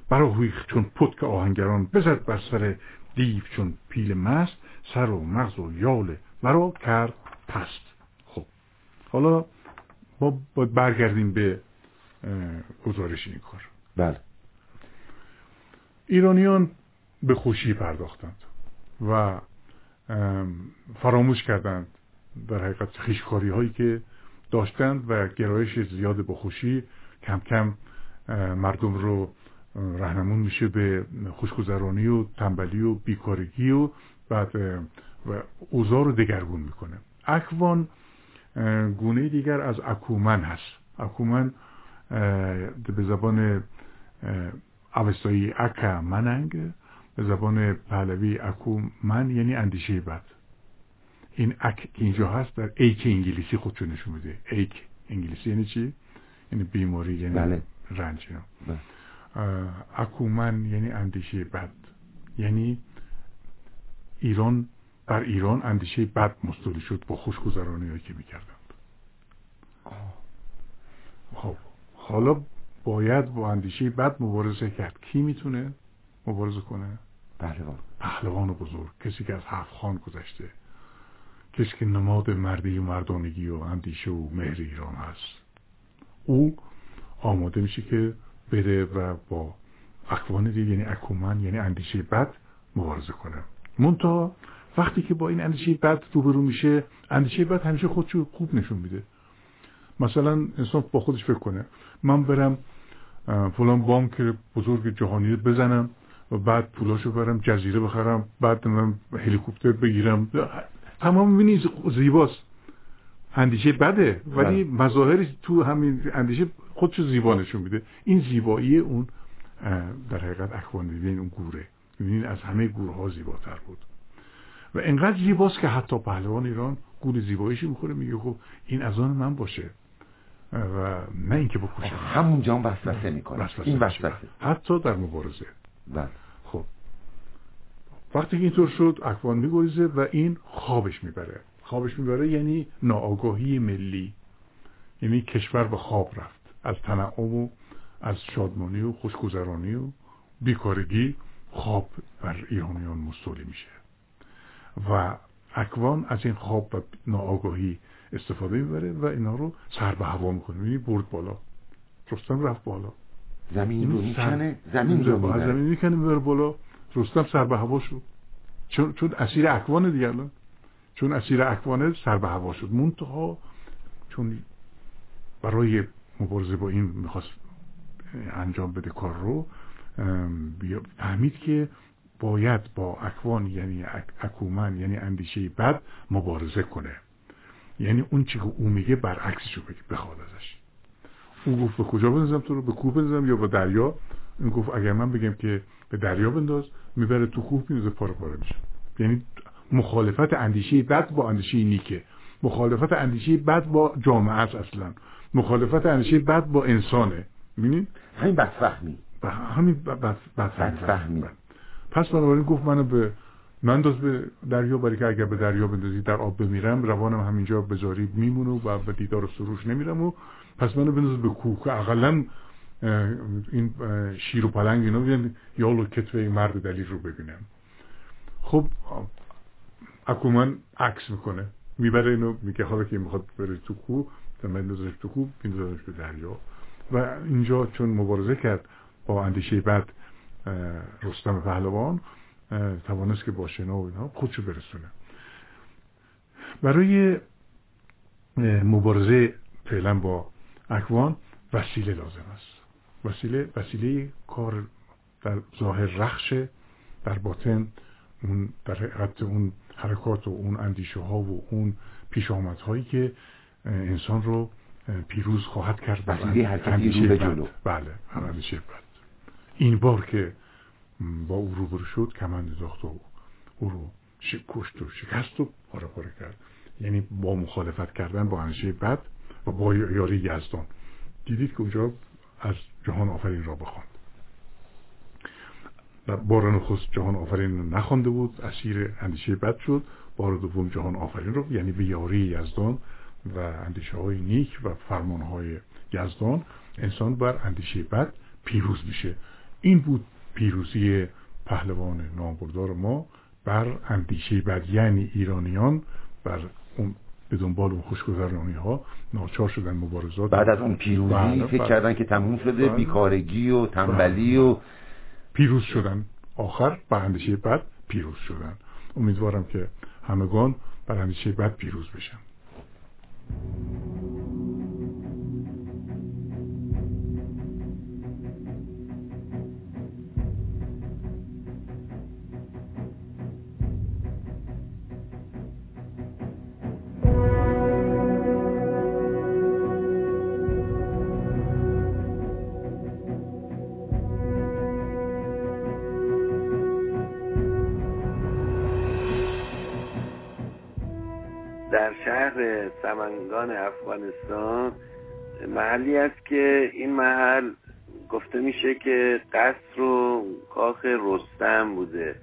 برای چون پتک آهنگران بزد بر سر دیو چون پیل مست سر و مغز و یال مرا کرد پست. خب حالا ما باید برگردیم به گزارش این کار. بله. ایرانیان به خوشی پرداختند و فراموش کردند در حقیقت خیشکاری هایی که داشتند و گرایش زیاد به خوشی کم کم مردم رو رهنمون میشه به خوشگذرانی و تنبلی و بیکارگی و بعد و اوضاع رو دگرگون می‌کنه اکوان گونه دیگر از اکومن هست اکومن به زبان اوستایی اکا مننگ به زبان پهلوی اکومن یعنی اندیشه بد این اک که اینجا هست در ایک انگلیسی خودشو نشون میده ایک انگلیسی یعنی چی؟ یعنی بیماری یعنی بله. رنج بله. اکومن یعنی اندیشه بد. یعنی ایران بر ایران اندیشه بد مستولی شد با خوشگذرانی هایی که می‌کردند. خب حالا باید با اندیشه بد مبارزه کرد. کی می‌تونه مبارزه کنه؟ پهلوان. پهلوان بزرگ کسی که از هفت خان گذشته کسی که نماد مردی و مردانگی و اندیشه و مهر ایران هست. او آماده میشه که بره و با اکوان دیگه یعنی اکومن یعنی اندیشه بد مبارزه کنه. منتها وقتی که با این اندیشه بد روبرو میشه اندیشه بد همیشه خودشو خوب نشون میده. مثلا انسان با خودش فکر کنه. من برم فلان بانک بزرگ جهانی بزنم و بعد پولاشو برم جزیره بخرم بعد من هلیکوپتر بگیرم. تمام می‌بینی زیباست. اندیشه بده. ولی بله. مظاهری تو همین اندیشه خودشو زیبا نشون میده. این زیبایی اون در حقیقت اخوان دیدین اون گوره. می‌بینین از همه گورها زیباتر بود. و انقدر زیباست که حتی پهلوان ایران گول زیباییشی می‌خوره. میگه خب این از آن من باشه. و نه اینکه بکشه همونجا هم وسوسه می‌کنه. این. وسوسه. حتی در مبارزه. بله. خب. وقتی که اینطور شد اکوان میگریزه و این خوابش می‌بره. خوابش می‌بره یعنی ناآگاهی ملی. یعنی کشور به خواب رفت. از تنعم و از شادمانی و خوشگذرانی و بیکارگی خواب بر ایرانیان مستولی میشه. و اکوان از این خواب و ناآگاهی استفاده می‌بره و اینا رو سر به هوا می‌کنه. می‌بینی برد بالا. رستم رفت بالا. زمین رو می‌کنه؟ زمین رو می‌بره. زمین می‌کنه می‌بره بالا. رستم سر به هوا شد. چون چون اسیر اکوان دیگه الان. چون اسیر اکوانه سر به هوا شد. منتها چون برای مبارزه با این می‌خواست انجام بده کار رو فهمید که باید با اکوان یعنی اک- اکومن یعنی اندیشه بد مبارزه کنه. یعنی اون چی که او میگه برعکسشو بگه بخواد ازش. او گفت به کجا بندازم تو رو؟ به کوه بندازم یا به دریا؟ این گفت اگر من بگم که به دریا بنداز می‌بره تو کوه میندازه پاره پاره میشه. یعنی مخالفت اندیشه بد با اندیشه نیکه. مخالفت اندیشه بد با جامعه است اصلا. مخالفت اندیشه بد با انسانه. می‌بینید همین بدفهمی. و همین بدفهمی. بدفهمی. پس بنابراین گفت منو به ننداز به دریا برای که اگر به دریا بندازی در آب بمیرم روانم همینجا بذاری میمونه و به دیدار سروش نمیرم و پس منو بنداز به کوه که اقلا این شیر و پلنگ اینا بیان یال و کتف این مرد دلیل رو ببینم. خب اکومن عکس می‌کنه. می‌بره اینو میگه حالا که می‌خواد بره تو کوه من بندازش تو کوه بندازش به دریا. و اینجا چون مبارزه کرد با اندیشه بد رستم پهلوان توانست که با شنا و اینها خودشو برسونه. برای مبارزه فعلا با اکوان وسیله لازم است. وسیله وسیله کار در ظاهر رخشه در باطن اون در حقیقت اون حرکات و اون اندیشه ها و اون پیش هایی که انسان رو پیروز خواهد کرد. رو به بد. جلو. بله بر اندیشه بد این بار که با او روبرو شد کمند انداخت و او رو کشت و شکست و پاره پاره کرد. یعنی با مخالفت کردن با اندیشه بد و با یاری یزدان. دیدید که اونجا از جهان آفرین را بخواند. و بار نخست جهان آفرین رو نخوانده بود. اسیر اندیشه بد شد. بار دوم جهان آفرین رو یعنی به یاری یزدان و اندیشه های نیک و فرمان های یزدان انسان بر اندیشه بد پیروز میشه. این بود پیروزی پهلوان نامبردار ما بر اندیشه بد یعنی ایرانیان بر اون به دنبال اون خوشگذرانی ها ناچار شدن مبارزات. بعد از اون پیروزی بله، فکر بله. کردن که تموم شده بله. بیکارگی و تنبلی و پیروز شدن. آخر بر اندیشه بد پیروز شدن. امیدوارم که همگان بر اندیشه بد پیروز بشن. شهر سمنگان افغانستان محلی است که این محل گفته میشه که قصر و کاخ رستم بوده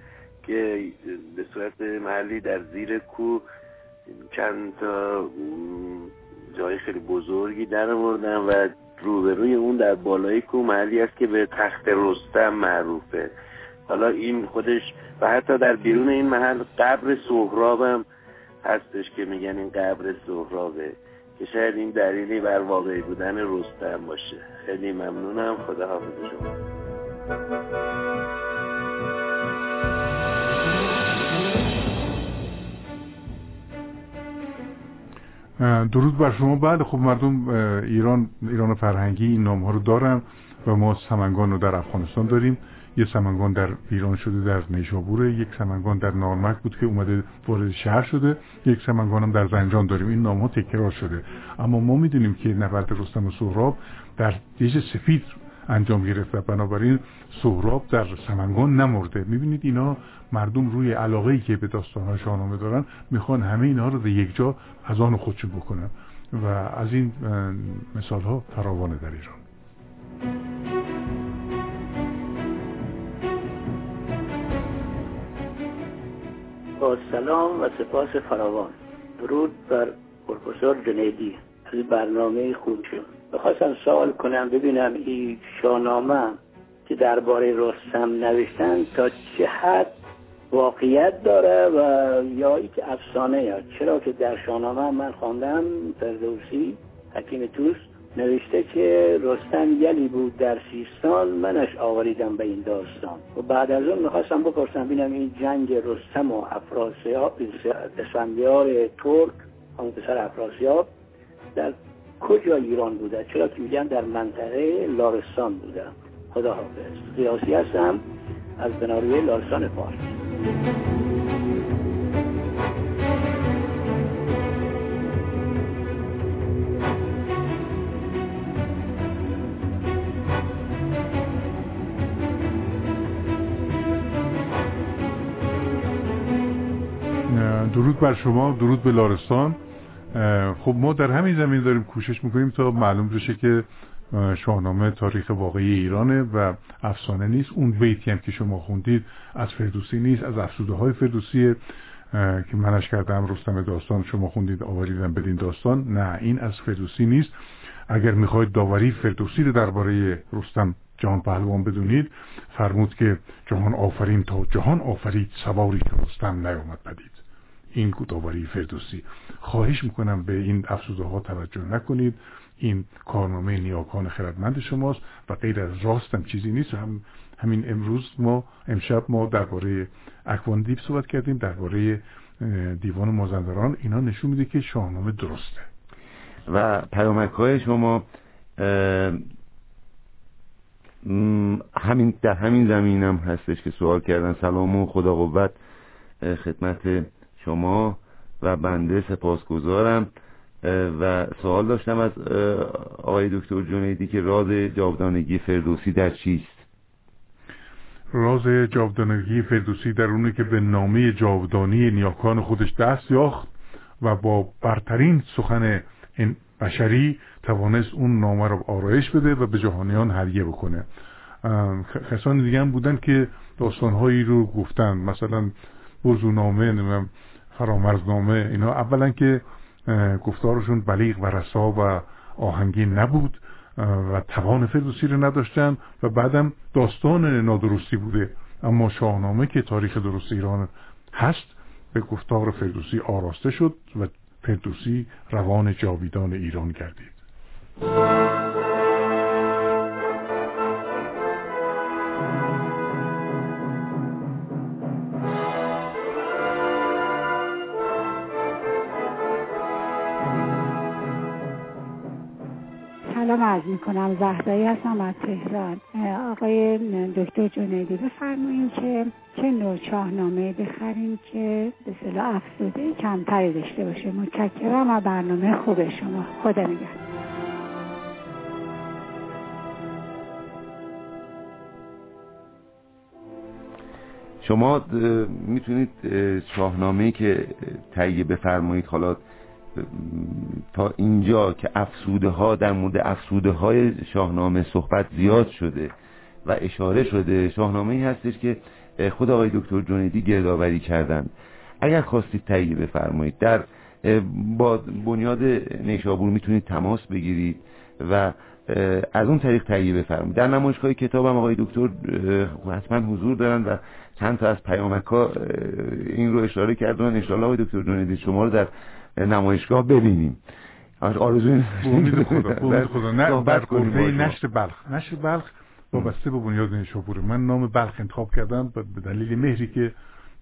که به صورت محلی در زیر کو چند تا جای خیلی بزرگی در آوردن و روبروی اون در بالای کو محلی است که به تخت رستم معروفه. حالا این خودش و حتی در بیرون این محل قبر سهرابم هستش که میگن این قبر سهرابه که شاید این دلیلی بر واقعی بودن رستم باشه. خیلی ممنونم. خدا حافظ شما. درود بر شما. بعد خب مردم ایران ایران فرهنگی این نام ها رو دارن و ما سمنگان رو در افغانستان داریم. یه سمنگان در ایران شده در نیشابوره یک سمنگان در نارمک بود که اومده وارد شهر شده یک سمنگان هم در زنجان داریم. این نام ها تکرار شده. اما ما می‌دونیم که نبرد رستم و سهراب در دیج سفید انجام گرفت و بنابراین سهراب در سمنگان نمرده. می‌بینید اینا مردم روی علاقه ای که به داستان شاهنامه دارن می‌خوان همه اینا رو به یک جا از آن خودشون بکنن. و از این مثال ها فراوانه در ایران. با سلام و سپاس فراوان. درود بر پروفسور جنیدی. از برنامه خوب شد. بخواستم سوال کنم ببینم این شاهنامه که درباره رستم نوشتن تا چه حد واقعیت داره و یا ای که افسانه یا چرا که در شاهنامه من خواندم فردوسی حکیم توست نوشته که رستم یلی بود در سیستان منش آوریدم به این داستان. و بعد از اون می‌خواستم بپرسم بینم این جنگ رستم و افراسیاب اسفندیار ترک همون پسر افراسیاب در کجا ایران بوده؟ چرا که میگن در منطقه لارستان بوده. خدا حافظ قیاسی هستم از بناروی لارستان فارس. درود بر شما درود به لارستان. خب ما در همین زمین داریم کوشش می‌کنیم تا معلوم بشه که شاهنامه تاریخ واقعی ایرانه و افسانه نیست. اون بیتی هم که شما خوندید از فردوسی نیست از افسوده های فردوسیه که منش کردم رستم داستان شما خوندید آوریدم بدین داستان. نه این از فردوسی نیست. اگر می‌خواید داوری فردوسی درباره رستم جهان پهلوان بدونید فرمود که جهان آفرین تا جهان آفرید سواری که رستم نیامد بدید این داوری فردوسی. خواهش می‌کنم به این افسوده ها توجه نکنید. این کارنامه نیاکان خردمند شماست و غیر از راستم چیزی نیست. هم همین امروز ما امشب ما درباره اکوان دیپ صحبت کردیم درباره دیوان مازندران. اینا نشون میده که شاهنامه درسته. و پیامک های شما همین در همین زمین هم هستش که سوال کردن. سلام و خدا قوت خدمت شما و بنده سپاسگزارم و سوال داشتم از آقای دکتر جنیدی که راز جاودانگی فردوسی در چیست؟ راز جاودانگی فردوسی در اونه که به نامه جاودانی نیاکان خودش دست یاخت و با برترین سخن بشری توانست اون نامه رو آرایش بده و به جهانیان هدیه بکنه. کسان دیگه هم بودن که داستانهایی رو گفتن. مثلا بزونامه فرامرزنامه اینا. اولا که گفتارشون بلیغ و رسا و آهنگین نبود و توان فردوسی رو نداشتن و بعدم داستان نادرستی بوده. اما شاهنامه که تاریخ درست ایران هست به گفتار فردوسی آراسته شد و فردوسی روان جاویدان ایران گردید. عرض می‌کنم زهرایی هستم از تهران. آقای دکتر جنیدی بفرمایید که چه نوع شاهنامه بخریم که به صلاح افسوده کمتری داشته باشه. متشکرم و برنامه خوب شما. خدا نگهدار. شما می‌تونید شاهنامه که تهیه بفرمایید حالا تا اینجا که افسوده ها در مورد افسوده های شاهنامه صحبت زیاد شده و اشاره شده شاهنامه ای هستش که خود آقای دکتر جنیدی گردآوری کردن اگر خواستید تهیه بفرمایید. در با بنیاد نیشابور می‌تونید تماس بگیرید و از اون طریق تهیه بفرمایید. در نمایشگاه کتابم آقای دکتر حتما حضور دارن و چند تا از پیامک ها این رو اشاره کردن. ان آقای دکتر جنیدی شما رو در نمایشگاه ببینیم. آرزوی امید خدا امید خدا. نه بر نشر بلخ. نشر بلخ وابسته به بنیاد نیشابوره من نام بلخ انتخاب کردم به دلیل مهری که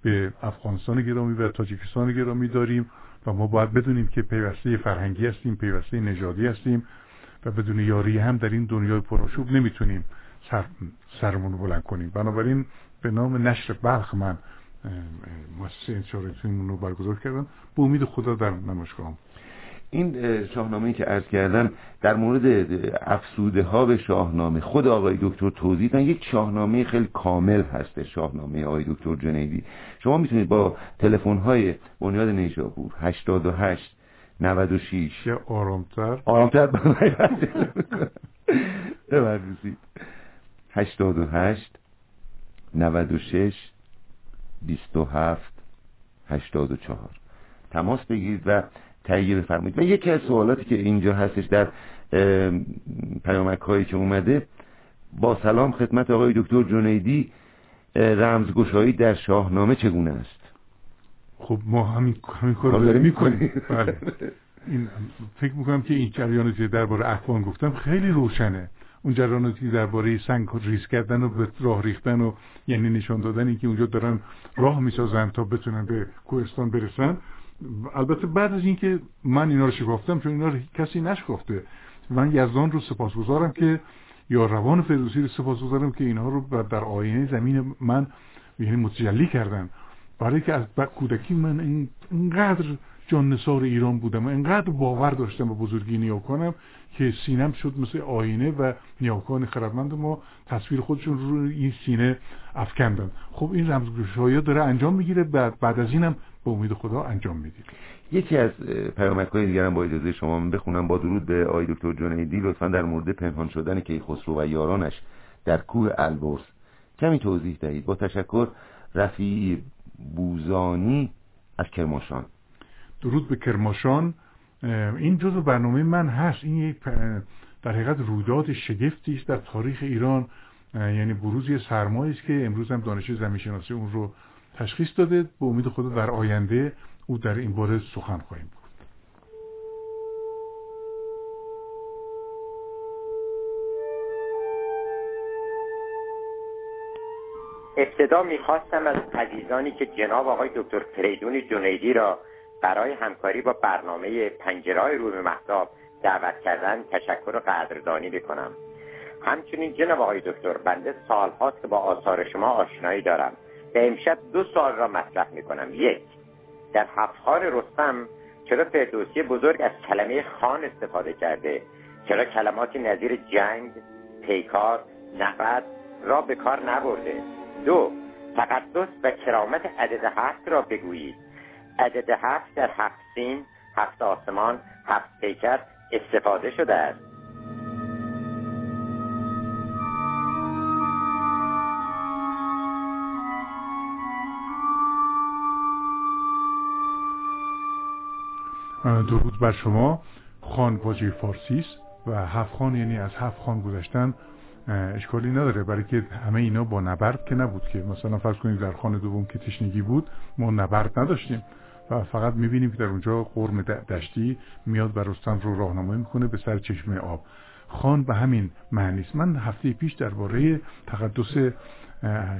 به افغانستان گرامی و تاجیکستان گرامی داریم و ما باید بدونیم که پیوسته فرهنگی هستیم پیوسته نژادی هستیم و بدون یاری هم در این دنیای پرآشوب نمی‌تونیم سر سرمون بلند کنیم. بنابراین به نام نشر بلخ من مؤسسه انتشاراتیمون رو برگزار کردن. به امید خدا در نمایشگاه این شاهنامه که عرض کردم در مورد افسوده ها به شاهنامه خود آقای دکتر توضیح دادن. یک شاهنامه خیلی کامل هست شاهنامه آقای دکتر جنیدی. شما می‌تونید با تلفن های بنیاد نیشابور 88 96 یا آرامتر. آرامتر ببرید 88 96 27 84 تماس بگیرید و تهیه بفرمایید. و یکی از سوالاتی که اینجا هستش در پیامک هایی که اومده با سلام خدمت آقای دکتر جنیدی رمزگشایی در شاهنامه چگونه است؟ خب ما همین همین کار داریم؟ می‌کنیم. (laughs) بله. این فکر می‌کنم که این جریانی که درباره اخوان گفتم خیلی روشنه. اون جریاناتی درباره سنگ ریز کردن و به راه ریختن و یعنی نشان دادن که اونجا دارن راه می‌سازن تا بتونن به کوهستان برسن. البته بعد از اینکه من اینا رو شکافتم چون اینا رو کسی نشکافته. من یزدان رو سپاسگزارم که یا روان فردوسی رو سپاسگزارم که اینها رو در آینه زمین من یعنی متجلی کردن. برای که از کودکی من اینقدر جان نصار ایران بودم. و اینقدر باور داشتم به بزرگی نیاکانم که سینم شد مثل آینه و نیاکان خردمند ما تصویر خودشون رو این سینه افکندن. خب این رمزگشایی داره انجام می‌گیره بعد, بعد از اینم به امید خدا انجام میدیم. یکی از پیامک های دیگرم با اجازه شما من بخونم. با درود به آقای دکتر جنیدی لطفا در مورد پنهان شدن کیخسرو و یارانش در کوه البرز کمی توضیح دهید. با تشکر رفیع بوزانی از کرماشان درود به کرماشان. این جزو برنامه من هست. این یک در حقیقت رویداد شگفتی است در تاریخ ایران. یعنی بروزی سرمایه است که امروز هم دانش زمین شناسی اون رو تشخیص داده. به امید خدا در آینده او در این باره سخن خواهیم بود ابتدا می‌خواستم از عزیزانی که جناب آقای دکتر فریدون جنیدی را برای همکاری با برنامه پنجرهای روی محتاب دعوت کردن تشکر و قدردانی بکنم همچنین جناب آقای دکتر بنده سالهاست که با آثار شما آشنایی دارم. به امشب دو سال را مطرح می‌کنم. یک در هفتخار رستم چرا فردوسی بزرگ از کلمه خان استفاده کرده؟ چرا کلماتی نظیر جنگ پیکار نبرد را به کار نبرده؟ دو تقدس و کرامت عدد هفت را بگویید. عدد هفت در هفت سین هفت آسمان هفت پیکر استفاده شده است. درود بر شما. خان واژه فارسی است و هفت خان یعنی از هفت خان گذشتن اشکالی نداره برای که همه اینا با نبرد که نبود که مثلا فرض کنید در خانه دوم که تشنگی بود ما نبرد نداشتیم. و فقط می‌بینیم که در اونجا قرم دشتی میاد و رستم رو راهنمایی می‌کنه به سر چشمه آب. خان به همین معنی است من هفته پیش درباره تقدس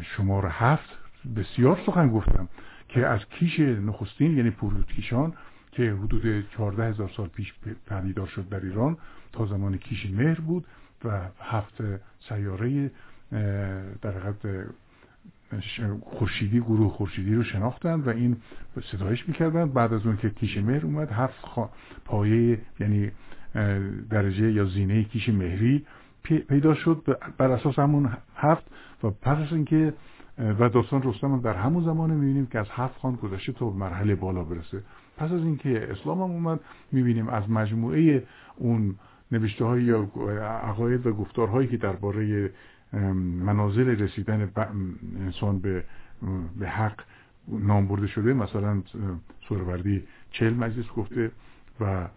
شماره هفت بسیار سخن گفتم که از کیش نخستین یعنی کیشان که حدود 14 هزار سال پیش پدیدار شد در ایران تا زمان کیش مهر بود و هفت سیاره در حقیقت خورشیدی گروه خورشیدی رو شناختند و این ستایش می‌کردند بعد از اون که کیش مهر اومد هفت پایه یعنی درجه یا زینه کیش مهری پیدا شد بر اساس همون هفت. و پس از اینکه و داستان رستم در همون زمان می‌بینیم که از هفت خان گذشته تا مرحله بالا برسه. پس از اینکه اسلام هم اومد می‌بینیم از مجموعه اون نوشته های یا عقاید و گفتارهایی که درباره منازل رسیدن انسان به به حق نام برده شده مثلا سوروردی چل مجلس گفته و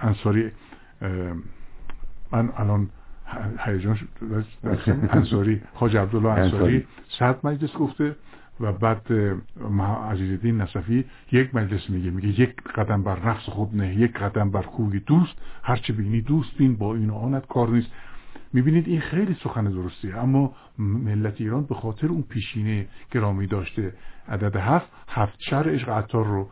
انصاری من الان هیجان (laughs) انصاری خاج عبدالله انصاری صد مجلس گفته و بعد عزیزالدین نصفی یک مجلس میگه میگه یک قدم بر نفس خود نه یک قدم بر کوی دوست هرچه بینی دوست بین با این آنت کار نیست. می‌بینید این خیلی سخن درستیه اما ملت ایران به خاطر اون پیشینه گرامی داشته. عدد هفت هفت شهر عشق عطار رو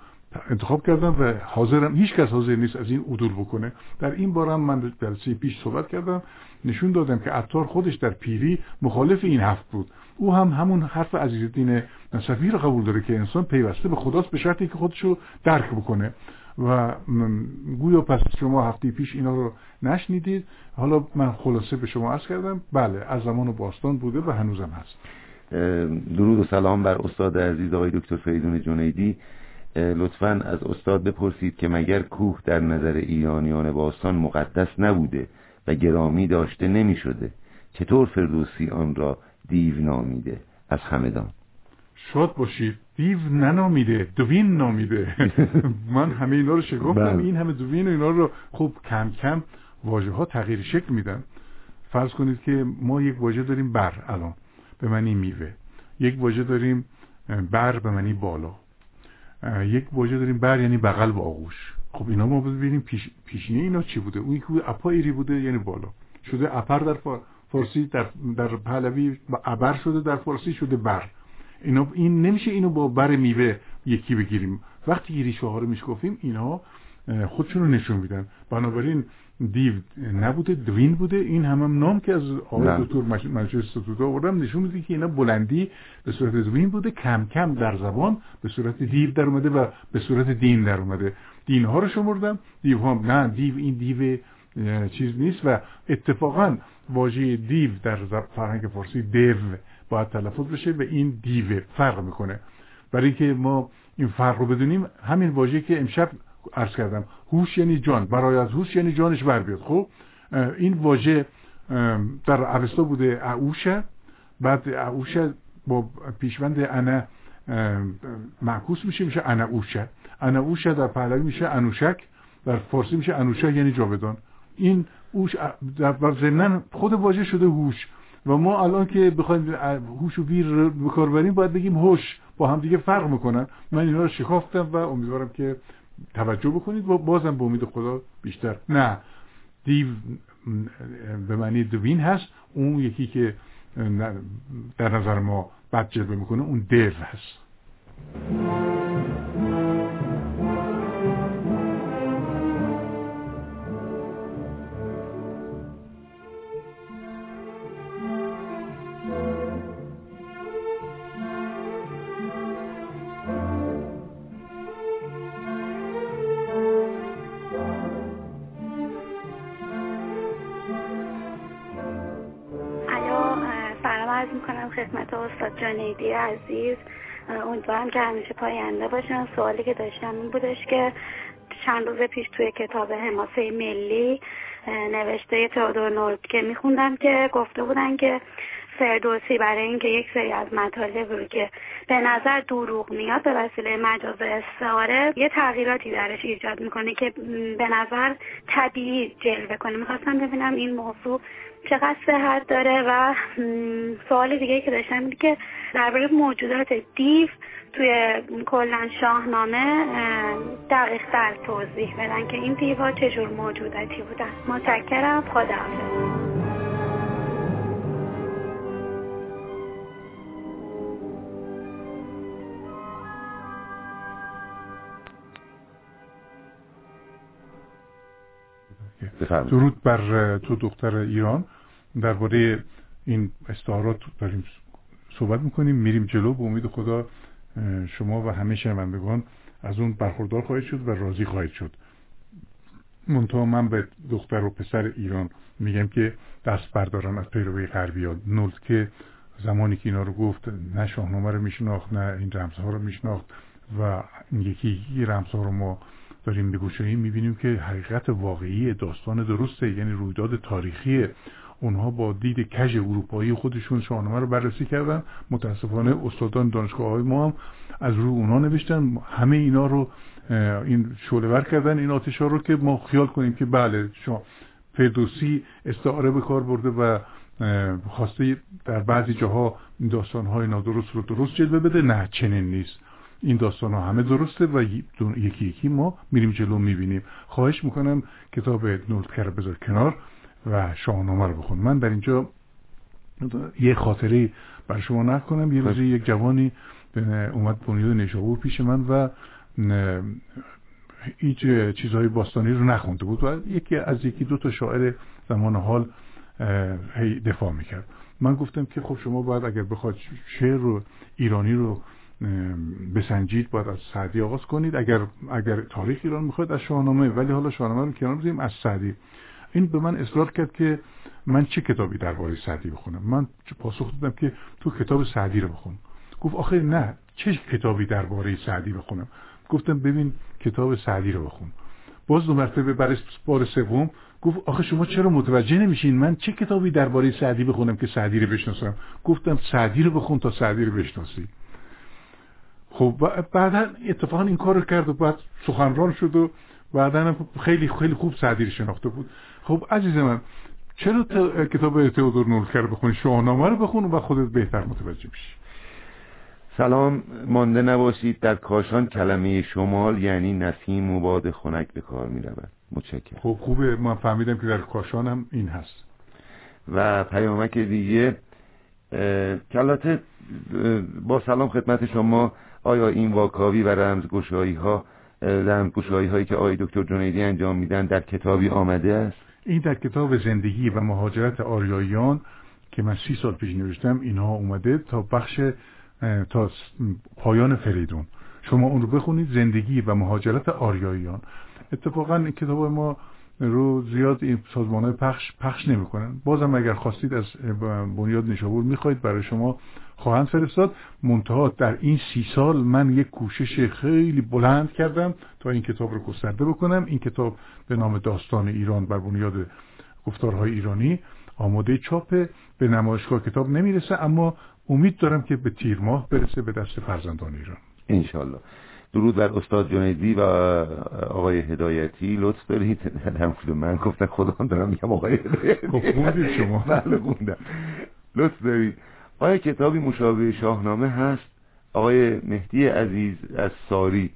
انتخاب کردم و حاضرم هیچ کس حاضر نیست از این عدول بکنه. در این بارم من جلسه پیش صحبت کردم نشون دادم که عطار خودش در پیری مخالف این هفت بود. او هم همون حرف عزیزالدین نصفی رو قبول داره که انسان پیوسته به خداست به شرطی که خودشو درک بکنه. و گویا پس شما هفته پیش اینا رو نشنیدید. حالا من خلاصه به شما عرض کردم بله از زمان باستان بوده و هنوزم هست. درود و سلام بر استاد عزیز آقای دکتر فریدون جنیدی. لطفا از استاد بپرسید که مگر کوه در نظر ایرانیان باستان مقدس نبوده و گرامی داشته نمی شده چطور فردوسی آن را دیو نامیده؟ از همدان. شاد باشید. دیو ننامیده دوین نامیده. (laughs) من همه اینا رو شگفتم این همه دوین و اینا رو خوب کم کم واژه ها تغییر شکل میدن. فرض کنید که ما یک واژه داریم بر الان به معنی میوه. یک واژه داریم بر به معنی بالا. یک واژه داریم بر یعنی بغل و آغوش. خب اینا ما ببینیم پیش، پیشینه اینا چی بوده؟ اون که اپا ایری بوده یعنی بالا. شده اپر در فارسی در, در پهلوی ابر شده در فارسی شده بر. اینا این نمیشه اینو با بر میوه یکی بگیریم. وقتی که ریشه ها رو میشکافیم اینا خودشون رو نشون میدن. بنابراین دیو نبوده دوین بوده. این هم, هم نام که از آقای دکتر مجلس ستودا آوردم نشون میده که اینا بلندی به صورت دوین بوده کم کم در زبان به صورت دیو در اومده و به صورت دین در اومده. دین ها رو شمردم. دیو هم نه دیو این دیو چیز نیست و اتفاقا واژه دیو در فرهنگ فارسی دیو. باید تلفظ بشه و این دیو فرق می‌کنه. برای اینکه ما این فرق رو بدونیم همین واژه که امشب عرض کردم هوش یعنی جان. برای از هوش یعنی جانش بر بیاد. خب این واژه در اوستا بوده اعوشه بعد اعوشه با پیشوند انا معکوس میشه میشه انا اوشه. در پهلوی میشه انوشک در فارسی میشه انوشه یعنی جاودان. این اوش در ضمن خود واژه شده هوش. و ما الان که بخوایم هوش و ویر بکار بریم باید بگیم هوش با هم دیگه فرق می‌کنن. من اینا رو شکافتم و امیدوارم که توجه بکنید و بازم به امید خدا بیشتر. نه. دیو به معنی دوین هست. اون یکی که در نظر ما بد جلوه می‌کنه اون دیو هست. جانیدی عزیز امیدوارم که همیشه پاینده باشن. سوالی که داشتم این بودش که چند روز پیش توی کتاب حماسه ملی نوشته تئودور نورد که میخوندم که گفته بودن که فردوسی برای اینکه یک سری از مطالب رو که به نظر دروغ میاد به وسیله مجاز استعاره یه تغییراتی درش ایجاد می‌کنه که به نظر طبیعی جلوه کنه. می‌خواستم ببینم این موضوع چقدر صحت داره و سوال دیگه که داشتم اینه که درباره موجودات دیو توی کلا شاهنامه دقیق توضیح بدن که این دیوها چجور موجوداتی بودن. متشکرم. خدا درود بر تو دختر ایران. درباره این استعارات داریم صحبت می‌کنیم. میریم جلو. به امید خدا شما و همه شنوندگان از اون برخوردار خواهید شد و راضی خواهید شد. منتها من به دختر و پسر ایران میگم که دست بردارن از پیروی ها. نولد که زمانی که اینا رو گفت نه شاهنامه رو میشناخت نه این رمزها رو میشناخت و این یکی رمزها رو ما داریم به گوشه می‌بینیم که حقیقت واقعی داستان درسته یعنی رویداد تاریخی اونها با دید کژ اروپایی خودشون شاهنامه رو بررسی کردن. متاسفانه استادان دانشگاه های ما هم از روی اونها نوشتن. همه اینا رو این شعله کردن این آتش ها رو که ما خیال کنیم که بله شما فردوسی استعاره به کار برده و خواسته در بعضی جاها داستان های نادرست رو درست جلوه بده. نه چنین نیست. این داستان ها همه درسته و یکی یکی ما میریم جلو می‌بینیم. خواهش می‌کنم کتاب نولدکر بذار کنار و شاهنامه رو بخون. من در اینجا یه خاطره بر شما نکنم یه روزی یک جوانی اومد بنیاد نشابور پیش من و هیچ چیزهای باستانی رو نخونده بود و یکی از یکی دو تا شاعر زمان حال هی دفاع می‌کرد. من گفتم که خب شما باید اگر بخواد شعر رو ایرانی رو بسنجید باید از سعدی آغاز کنید. اگر اگر تاریخ ایران می‌خواید از شاهنامه. ولی حالا شاهنامه رو کنار بزنیم از سعدی. این به من اصرار کرد که من چه کتابی درباره سعدی بخونم. من پاسخ دادم که تو کتاب سعدی رو بخون. گفت آخه نه چه کتابی درباره سعدی بخونم؟ گفتم ببین کتاب سعدی رو بخون. باز دو مرتبه برای بار سوم گفت آخه شما چرا متوجه نمیشین؟ من چه کتابی درباره سعدی بخونم که سعدی رو بشناسم؟ گفتم سعدی رو بخون تا سعدی رو بشناسی. خب بعدا اتفاقا این کار رو کرد و بعد سخنران شد و بعدا خیلی خیلی خوب سعدی شناخته بود. خب عزیز من چرا کتاب تئودور نولکر بخونی؟ شاهنامه رو بخون و خودت بهتر متوجه میشی سلام مانده نباشید. در کاشان کلمه شمال یعنی نسیم و باد خنک به کار می رود متشکرم. خب خوبه. من فهمیدم که در کاشان هم این هست. و پیامک دیگه کلاته با سلام خدمت شما آیا این واکاوی و رمزگشایی ها رمزگشایی هایی که آقای دکتر جنیدی انجام میدن در کتابی آمده است؟ این در کتاب زندگی و مهاجرت آریاییان که من سی سال پیش نوشتم اینها اومده تا بخش تا پایان فریدون. شما اون رو بخونید زندگی و مهاجرت آریاییان. اتفاقا این کتاب ما رو زیاد این سازمان های پخش پخش نمی‌کنن. بازم اگر خواستید از بنیاد نشابور می‌خواید برای شما خواهند فرستاد. منتها در این سی سال من یک کوشش خیلی بلند کردم تا این کتاب رو گسترده بکنم. این کتاب به نام داستان ایران بر بنیاد گفتارهای ایرانی آماده چاپه. به نمایشگاه کتاب نمی‌رسه اما امید دارم که به تیر ماه برسه به دست فرزندان ایران. انشالله درود بر استاد جنیدی و آقای هدایتی. لطف دارید؟ هم من گفتن خودم دارم میگم آقای هدایتی. خب شما. (laughs) بله خوندم. لطف دارید. آیا کتابی مشابه شاهنامه هست؟ آقای مهدی عزیز از ساری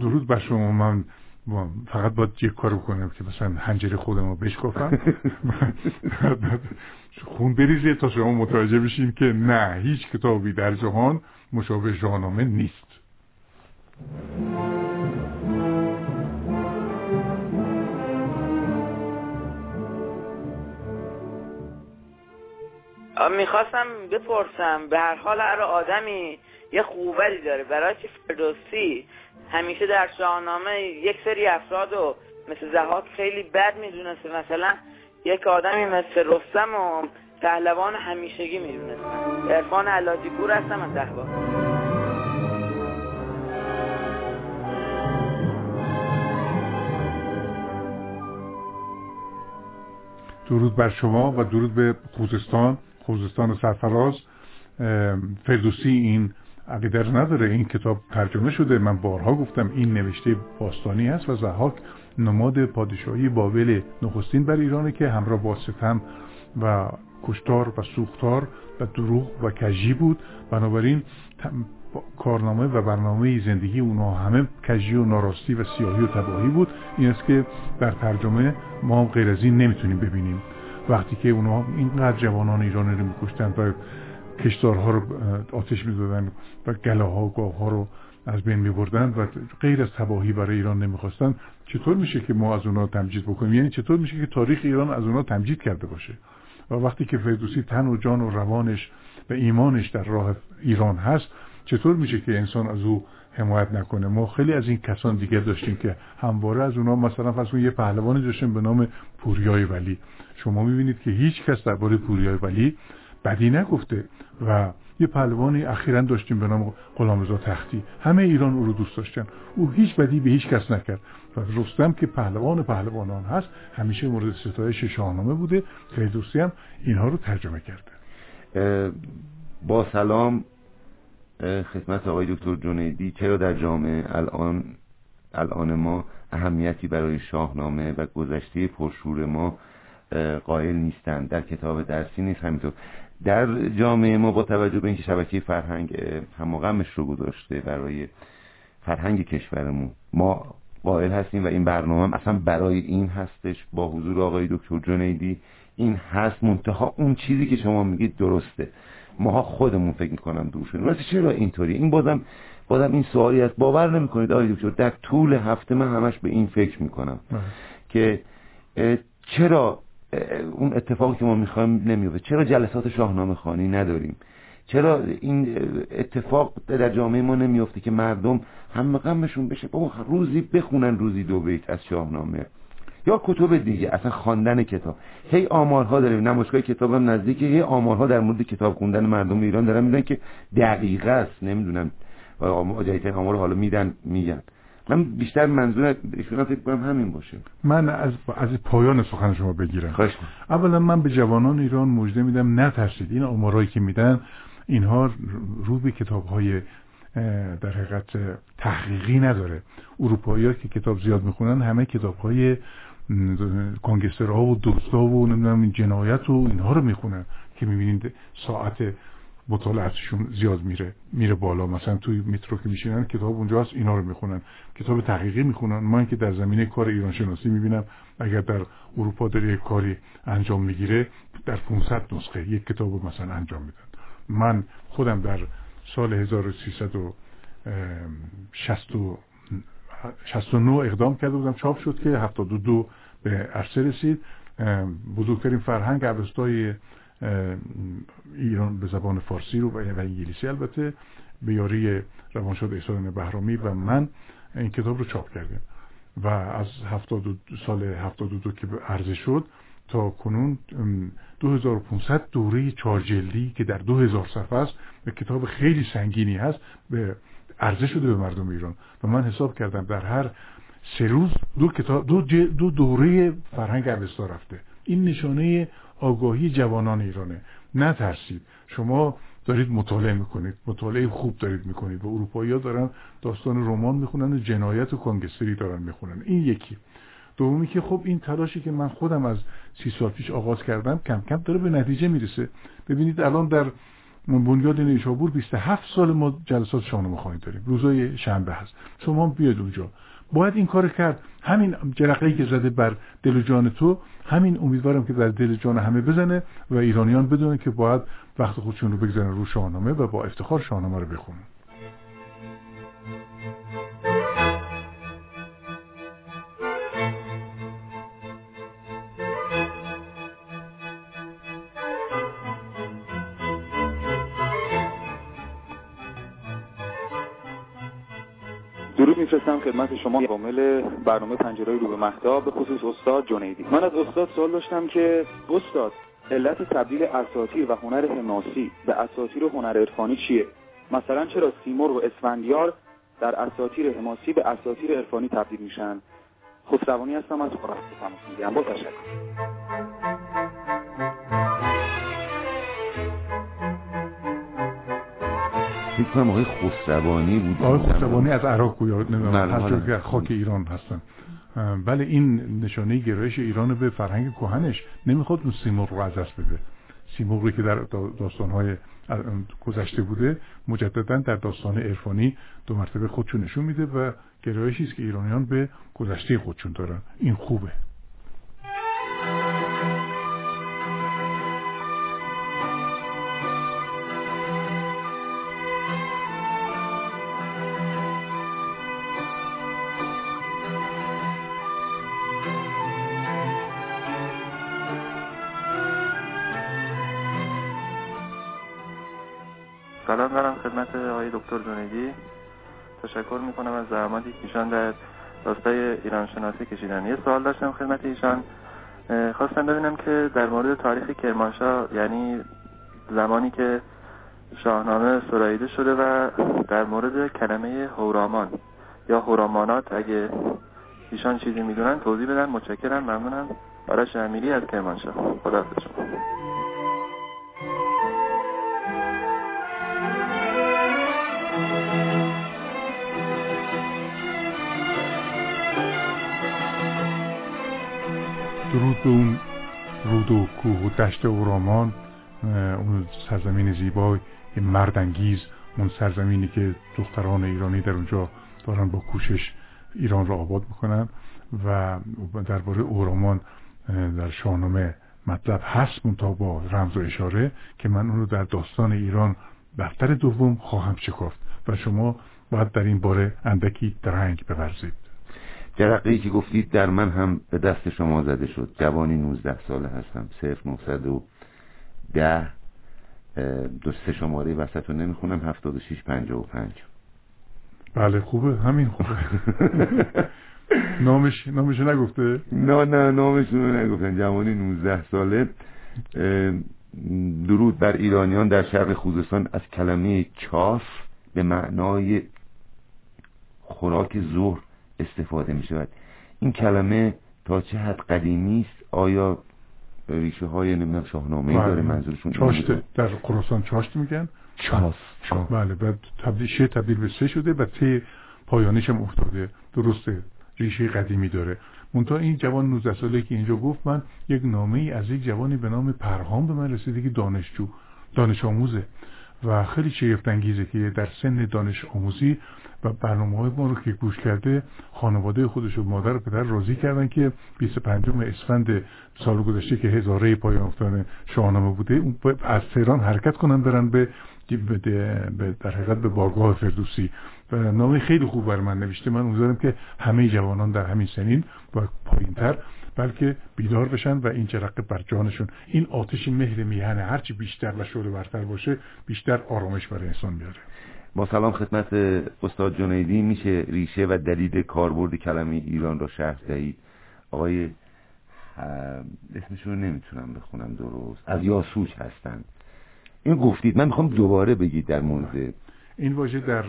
درود بر شما. من فقط باید یک کار کنم که مثلا هنجره خودم رو بشکافم. (laughs) خون بریزه تا شما متوجه بشین که نه هیچ کتابی در جهان مشابه شاهنامه نیست. می‌خواستم بپرسم به هر حال هر آدمی یه خوبری داره. برای چی فردوسی؟ همیشه در شاهنامه یک سری افراد و مثل زهاک خیلی بد می‌دونسته. مثلا یک آدمی مثل رستم و پهلوان همیشگی می‌دونستن عرفان علادی پور هستم از دهبا درود بر شما و درود به خوزستان خوزستان سرفراز. فردوسی این عقیده نداره این کتاب ترجمه شده. من بارها گفتم این نوشته باستانی است و زحاک نماد پادشاهی بابل نخستین بر ایرانه که همراه با ستم و کشتار و سوختار و دروغ و کجی بود. بنابراین کارنامه و برنامه زندگی اونها همه کجی و ناراستی و سیاهی و تباهی بود. این است که در ترجمه ما غیر از این نمی‌تونیم ببینیم. وقتی که اونها اینقدر جوانان ایران رو میکشتن و کشتارها رو آتش می‌دادن و گلاها و گاه ها رو از بین می بردن و غیر از تباهی برای ایران نمی‌خواستن چطور میشه که ما از اونا تمجید بکنیم؟ یعنی چطور میشه که تاریخ ایران از اونا تمجید کرده باشه؟ و وقتی که فردوسی تن و جان و روانش و ایمانش در راه ایران هست چطور میشه که انسان از او حمایت نکنه؟ ما خیلی از این کسان دیگه داشتیم که همواره از اونا مثلا فرض یه پهلوانی داشتیم به نام پوریای ولی. شما می‌بینید که هیچ کس درباره پوریای ولی بدی نگفته و یه پهلوانی اخیرا داشتیم به نام غلامرضا تختی. همه ایران او رو دوست داشتن. او هیچ بدی به هیچ کس نکرد. و رستم که پهلوان پهلوانان هست همیشه مورد ستایش شاهنامه بوده. فردوسی هم اینها رو ترجمه کرده. با سلام خدمت آقای دکتر جنیدی چرا در جامعه الان الان ما اهمیتی برای شاهنامه و گذشته پرشور ما قائل نیستند در کتاب درسی نیست همینطور. در جامعه ما با توجه به اینکه شبکه فرهنگ هماغمش رو گذاشته برای فرهنگ کشورمون ما قائل هستیم و این برنامه هم اصلا برای این هستش با حضور آقای دکتر جنیدی. این هست منتها اون چیزی که شما میگید درسته. ماها خودمون فکر می‌کنم دور شدیم. واسه چرا اینطوری؟ این بازم بازم این سوالی است. باور نمی‌کنید آقای دکتر در طول هفته من همش به این فکر می‌کنم که چرا اون اتفاقی که ما می‌خوایم نمیفته چرا جلسات شاهنامه خانی نداریم؟ چرا این اتفاق در جامعه ما نمیفته که مردم هم غمشون بشه؟ بابا روزی بخونن روزی دو بیت از شاهنامه. یا کتب دیگه اصلا خواندن کتاب. هی آمارها داریم نمایشگاه کتاب هم نزدیکه هی آمارها در مورد کتاب خوندن مردم ایران دارن میدن که دقیقه است نمی‌دونم. جدیدترین آمار حالا میدن میگن. من بیشتر منظور ایشون فکر کنم همین باشه. من از از پایان سخن شما بگیرم. خواهش اولا من به جوانان ایران مژده میدم نترسید. این آمارایی که میدن اینها رو به کتاب های در حقیقت تحقیقی نداره. اروپایی ها که کتاب زیاد می‌خونن همه کتاب های کانگسترها و دوستا و نمی‌دونم این جنایت و اینها رو می‌خونن که می‌بینید ساعت مطالعاتشون زیاد میره میره بالا. مثلا توی مترو که میشینن کتاب اونجا هست اینا رو می‌خونن. کتاب تحقیقی می‌خونن. من که در زمینه کار ایران شناسی می‌بینم اگر در اروپا داره یک کاری انجام می‌گیره در 500 نسخه یک کتاب مثلا انجام میدن. من خودم در سال 1369 اقدام کرده بودم. چاپ شد که 72 به عرصه رسید. بزرگترین فرهنگ عوستای ایران به زبان فارسی رو و انگلیسی البته به یاری روانشاد احسان بهرامی و من این کتاب رو چاپ کردیم. و از سال 72 که عرضه شد تا کنون 2500 دوره چهار جلدی که در 2000 صفحه است به کتاب خیلی سنگینی هست به عرضه شده به مردم ایران. و من حساب کردم در هر سه روز دو, کتاب دو, دو دوره فرهنگ اوستا رفته. این نشانه آگاهی جوانان ایرانه. نترسید. شما دارید مطالعه می‌کنید. مطالعه خوب دارید می‌کنید. و اروپایی ها دارن داستان رمان می‌خونن و جنایت و کانگستری دارن می‌خونن. این یکی. دومی که خب این تلاشی که من خودم از سی سال پیش آغاز کردم کم کم داره به نتیجه می‌رسه. ببینید الان در بنیاد نیشابور 27 سال ما جلسات شاهنامه خواهی داریم. روزای شنبه هست. شما بیاد اونجا. باید این کار کرد. همین جرقه که زده بر دل و جان تو همین امیدوارم که در دل جان همه بزنه و ایرانیان بدونن که باید وقت خودشون رو بگذارن رو شاهنامه و با افتخار شاهنامه رو بخونن. میفرستم خدمت شما. عوامل برنامه پنجرهای رو به مهتاب به خصوص استاد جنیدی من از استاد سوال داشتم که استاد علت تبدیل اساطیر و هنر حماسی به اساطیر و هنر عرفانی چیه؟ مثلا چرا سیمرغ و اسفندیار در اساطیر حماسی به اساطیر عرفانی تبدیل میشن؟ خسروانی هستم از خراسان تماس می‌گیرم با تشکر. فکر کنم آقای خسروانی بود. آقای خسروانی از عراق گویا هر خاک ایران هستن. ولی این نشانه گرایش ایران به فرهنگ کهنش نمی‌خواد اون سیمرغ رو از دست بده. سیمرغی که در داستانهای گذشته بوده مجددا در داستان عرفانی دو مرتبه خودشون نشون میده و گرایشی است که ایرانیان به گذشته خودشون دارن. این خوبه. دکتر جنیدی. تشکر می‌کنم از زحماتی که ایشان در راستای ایران شناسی کشیدن. یه سوال داشتم خدمت ایشان. خواستم ببینم که در مورد تاریخ کرمانشاه یعنی زمانی که شاهنامه سراییده شده و در مورد کلمه هورامان یا هورامانات اگه ایشان چیزی می‌دونن توضیح بدن. متشکرم. ممنونم. آرش امیری از کرمانشاه. خدا شما درود به اون رود و کوه و دشت و رامان اون سرزمین زیبای مردانگیز اون سرزمینی که دختران ایرانی در اونجا دارن با کوشش ایران را آباد می‌کنن و درباره اورامان در شاهنامه مطلب هست منتها با رمز و اشاره که من اون رو در داستان ایران بختر دوم خواهم شکافت و شما باید در این باره اندکی درنگ بورزید. جرقه که گفتید در من هم به دست شما زده شد. جوانی 19 ساله هستم. صرف 910 دو سه شماره. وسط رو نمی‌خونم 76 55 بله خوبه. همین خوبه. (laughs) نامش نامش نگفته؟ نه نه نامش رو نگفتن. جوانی 19 ساله. درود بر ایرانیان در شرق خوزستان. از کلمه چاف به معنای خوراک ظهر استفاده می شود این کلمه تا چه حد قدیمی است؟ آیا ریشه های نمی‌دونم شاهنامه ای داره منظورشون چاشته در خراسان چاشت میگن. چاس چاس بله بعد تبدیل شه تبدیل به سه شده و ته پایانیش هم افتاده. درسته ریشه قدیمی داره. منتها این جوان 19 ساله که اینجا گفت من یک نامه ای از یک جوانی به نام پرهام به من رسیده که دانشجو دانش آموزه و خیلی شگفت انگیزه که در سن دانش آموزی و برنامه های ما رو که گوش کرده خانواده خودش و مادر و پدر راضی کردن که 25 اسفند سال گذشته که هزاره پایان افتادن شاهنامه بوده از تهران حرکت کنن برن به در حقیقت به بارگاه فردوسی. و نامه خیلی خوب بر من نوشته. من امیدوارم که همه جوانان در همین سنین و پایینتر بلکه بیدار بشن و این جرقه بر جانشون. این آتش مهر میهنه هرچی بیشتر و شعله برتر باشه بیشتر آرامش برای انسان میاره با سلام خدمت استاد جنیدی. میشه ریشه و دلیل کاربرد کلمه ایران را شرح دهید؟ آقای اسمشون رو نمی‌تونم بخونم درست. از یاسوج هستن. این گفتید. من می‌خوام دوباره بگید در مورد این واژه در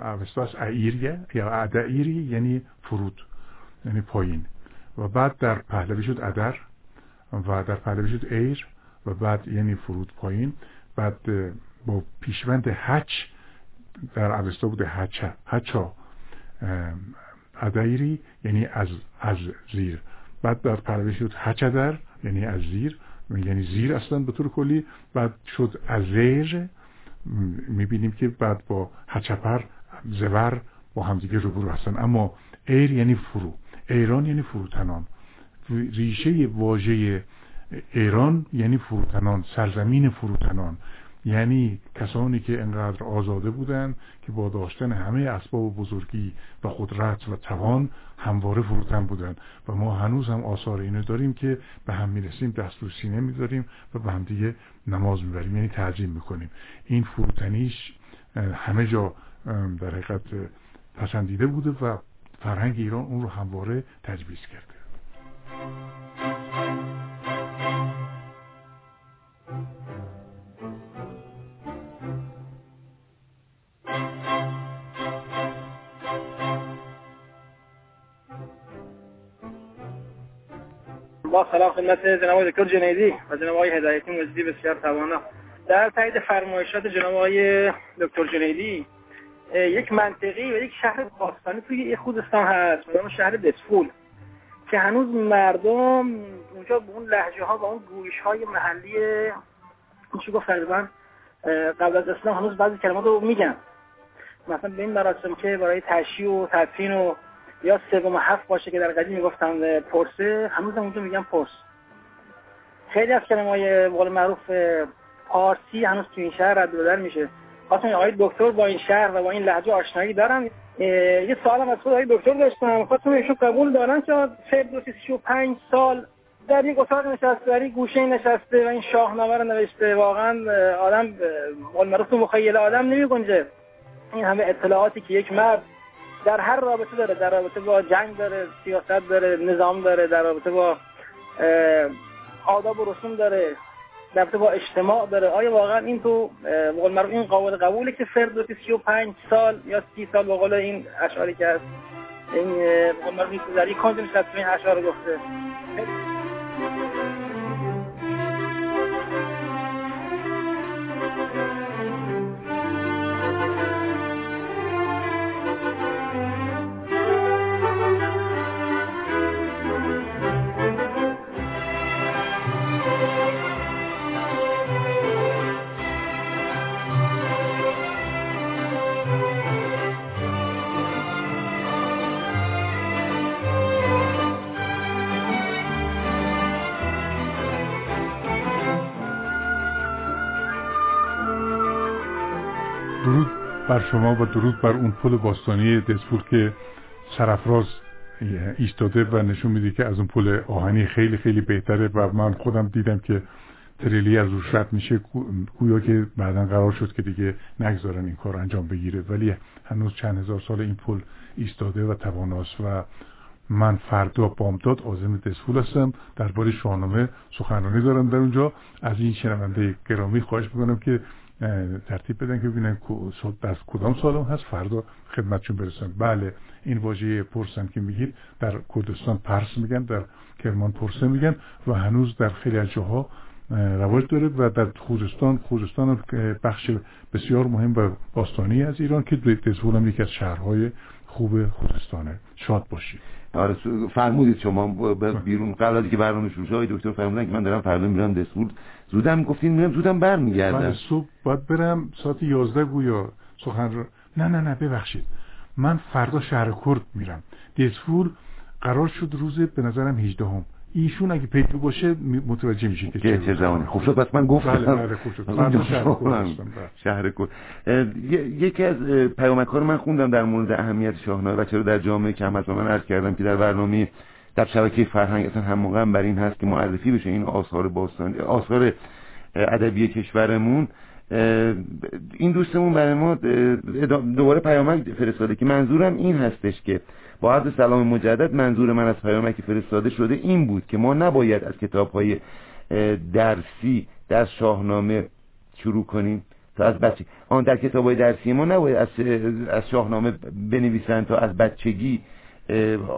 اوستاس ایریه یا ادعیری یعنی فرود یعنی پایین. و بعد در پهلوی شد ادر و در پهلوی شد ایر و بعد یعنی فرود پایین. بعد با پیشوند هچ در اوستا بوده. هچا هچا ادایری یعنی از از زیر. بعد در پهلوی شد هچدر یعنی از زیر. یعنی زیر اصلا به طور کلی. بعد شد از زیر. می‌بینیم که بعد با هچپر زور با همدیگه روبرو هستن. اما ایر یعنی فرو. ایران یعنی فروتنان. ریشه واژه ایران یعنی فروتنان سرزمین فروتنان. یعنی کسانی که انقدر آزاده بودند که با داشتن همه اسباب بزرگی و قدرت و توان همواره فروتن بودند و ما هنوز هم آثار اینو داریم که به هم می‌رسیم دست رو سینه می‌ذاریم و به هم دیگه نماز می‌بریم یعنی تعظیم می‌کنیم. این فروتنیش همه جا در حقیقت پسندیده بوده و فرهنگ ایران اون رو همواره تجویز کرده. با سلام خدمت جناب دکتر جنیدی و جناب آقای هدایتی مجدی بسیار توانا. در تایید فرمایشات جناب آقای دکتر جنیدی یک منطقی و یک شهر باستانی توی خوزستان هست به شهر دسفول که هنوز مردم اونجا به اون لحجه ها و اون گویش های محلی میشه گفت قبل از اسلام هنوز بعضی کلمات رو میگن. مثلا به این مراسم که برای تشییع و تدفین و یا سوم هفت باشه که در قدیم می‌گفتن پرسه هنوز اونجا میگن پرس. خیلی از کلمه های بقول معروف پارسی هنوز تو این شهر رد بدر میشه. خواستم آقای دکتر با این شهر و با این لحجه آشنایی دارن یه سوالم از خود آقای دکتر داشتم خواستم ایشون قبول دارن که فردوسی 35 سال در یک اتاق نشسته در یک گوشه نشسته و این شاهنامه رو نوشته؟ واقعا آدم قول معروف تو مخیل آدم نمی گنجه این همه اطلاعاتی که یک مرد در هر رابطه داره در رابطه با جنگ داره سیاست داره نظام داره در رابطه با آداب و رسوم داره در رابطه با اجتماع داره. آیا واقعا این تو قول معروف این قابل قبوله که فردوسی 35 سال یا 30 سال به قول این اشعاری که هست این قول معروف در یک کانت نشسته؟ این اشعار گفته. بر شما و درود بر اون پل باستانی دسپور که سرفراز ایستاده و نشون میده که از اون پل آهنی خیلی خیلی بهتره و من خودم دیدم که تریلی از روش رد میشه. گویا که بعدا قرار شد که دیگه نگذارن این کار انجام بگیره. ولی هنوز چند هزار سال این پل ایستاده و تواناست و من فردا بامداد آزم دسفول هستم. درباره شاهنامه سخنرانی دارم در اونجا. از این شنونده گرامی خواهش می‌کنم که ترتیب بدن که ببینن در کدام سالم هست. فردا خدمتشون برسن. بله این واژه پرسن که میگید در کردستان پرس میگن در کرمان پرسه میگن و هنوز در خیلی از جاها رواج داره و در خوزستان خوزستان بخش بسیار مهم و باستانی از ایران که دزفول هم یکی از شهرهای خوب خوزستانه. شاد باشید آره فرمودید شما بیرون. قبل که برنامه شروع شد دکتر فرمودن که من دارم فردا میرم دسفول زودم گفتین میرم زودم برمیگردم. من صبح باید برم ساعت 11 گویا سخن رو نه نه نه ببخشید. من فردا شهر کرد میرم. دسفول قرار شد روز به نظرم 18 هم ایشون اگه پیدا باشه متوجه میشه که چه زمانی. خوب شد پس من گفتم. بله بله خوب شد. شهر کرد یکی از پیامک من خوندم در مورد اهمیت شاهنامه و چرا در جامعه که هم از من عرض کردم که در برنامه در شبکه فرهنگ اصلا هم موقع بر این هست که معرفی بشه این آثار باستانی آثار ادبی کشورمون. این دوستمون برای ما دوباره پیامک فرستاده که منظورم این هستش که با عرض سلام مجدد منظور من از پیامک فرستاده شده این بود که ما نباید از کتاب های درسی در شاهنامه شروع کنیم تا از بچه آن در کتاب های درسی ما نباید از, از شاهنامه بنویسن تا از بچگی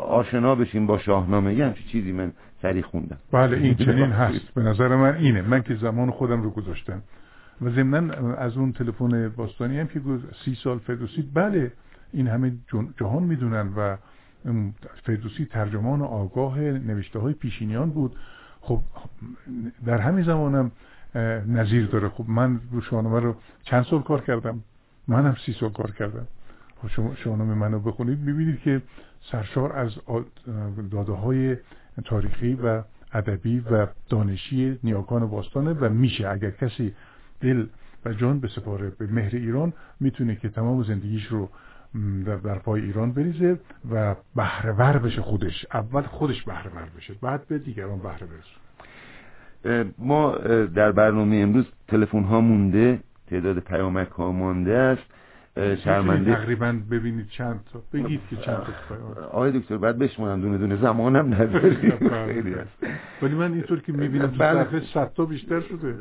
آشنا بشیم با شاهنامه. یه همچی چیزی من سریع خوندم. بله این چنین هست. به نظر من اینه. من که زمان خودم رو گذاشتم. و ضمنا از اون تلفن باستانی هم که سی سال فردوسی. بله این همه جهان می‌دونن و فردوسی ترجمان آگاه نوشته های پیشینیان بود. خب در همین زمانم نظیر داره. خب من رو رو چند سال کار کردم؟ منم سی سال کار کردم. خب شما منو بخونید می‌بینید که سرشار از داده های تاریخی و ادبی و دانشی نیاکان باستانه و میشه. اگر کسی دل و جان به سپاره به مهر ایران می‌تونه که تمام زندگیش رو در پای ایران بریزه و بهرهور بشه خودش. اول خودش بهرهور بشه بعد به دیگران بهره برسونه. ما در برنامه امروز تلفن ها مونده تعداد پیامک ها مانده است. شرمنده تقریبا ببینید چند تا بگید که چند تا آقای دکتر بعد بشمونم دونه دونه زمانم نداری (laughs) خیلی هست. ولی من اینطور که می‌بینم تو صفحه 100 تا بیشتر شده.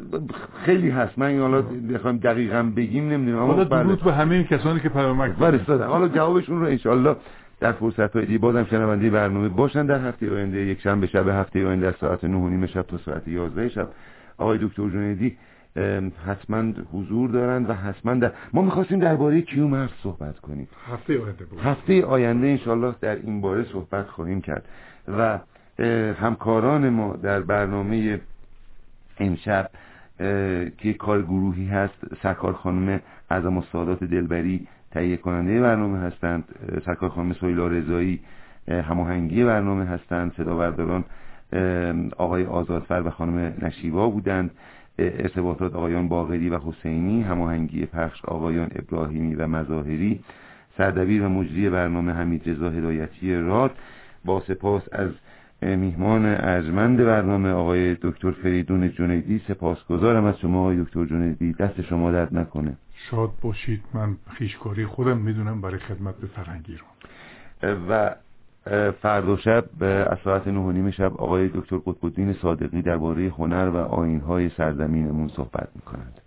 خیلی هست. من حالا بخوام دقیقا بگیم نمی‌دونم حالا درود به همه کسانی که پیامک فرستادن. حالا جوابشون رو انشالله در فرصت های دیگه بازم شنونده برنامه باشن. در هفته آینده یک شنبه شب هفته آینده از ساعت 9 شب تا ساعت 11 شب. آقای دکتر جنیدی حتما حضور دارند و حتما در... ما می‌خواستیم درباره کیومرث صحبت کنیم. هفته آینده بود. هفته آینده انشالله در این باره صحبت خواهیم کرد. و همکاران ما در برنامه امشب که کار گروهی هست سرکار خانم اعظم السادات دلبری تهیه کننده برنامه هستند سرکار خانم سویلا رضایی هماهنگی برنامه هستند صدا آقای آزادفر و خانم نشیوا بودند. ارتباطات آقایان باغری و حسینی هماهنگی پخش آقایان ابراهیمی و مظاهری سردبیر و مجری برنامه حمید رضا هدایتی راد با سپاس از میهمان ارجمند برنامه آقای دکتر فریدون جنیدی سپاسگزارم از شما آقای دکتر جنیدی. دست شما درد نکنه. شاد باشید. من خیشکاری خودم می‌دونم برای خدمت به فرنگی رو و فردا شب از ساعت نه شب آقای دکتر قطبالدین صادقی درباره هنر و آینهای سرزمینمون صحبت می‌کنند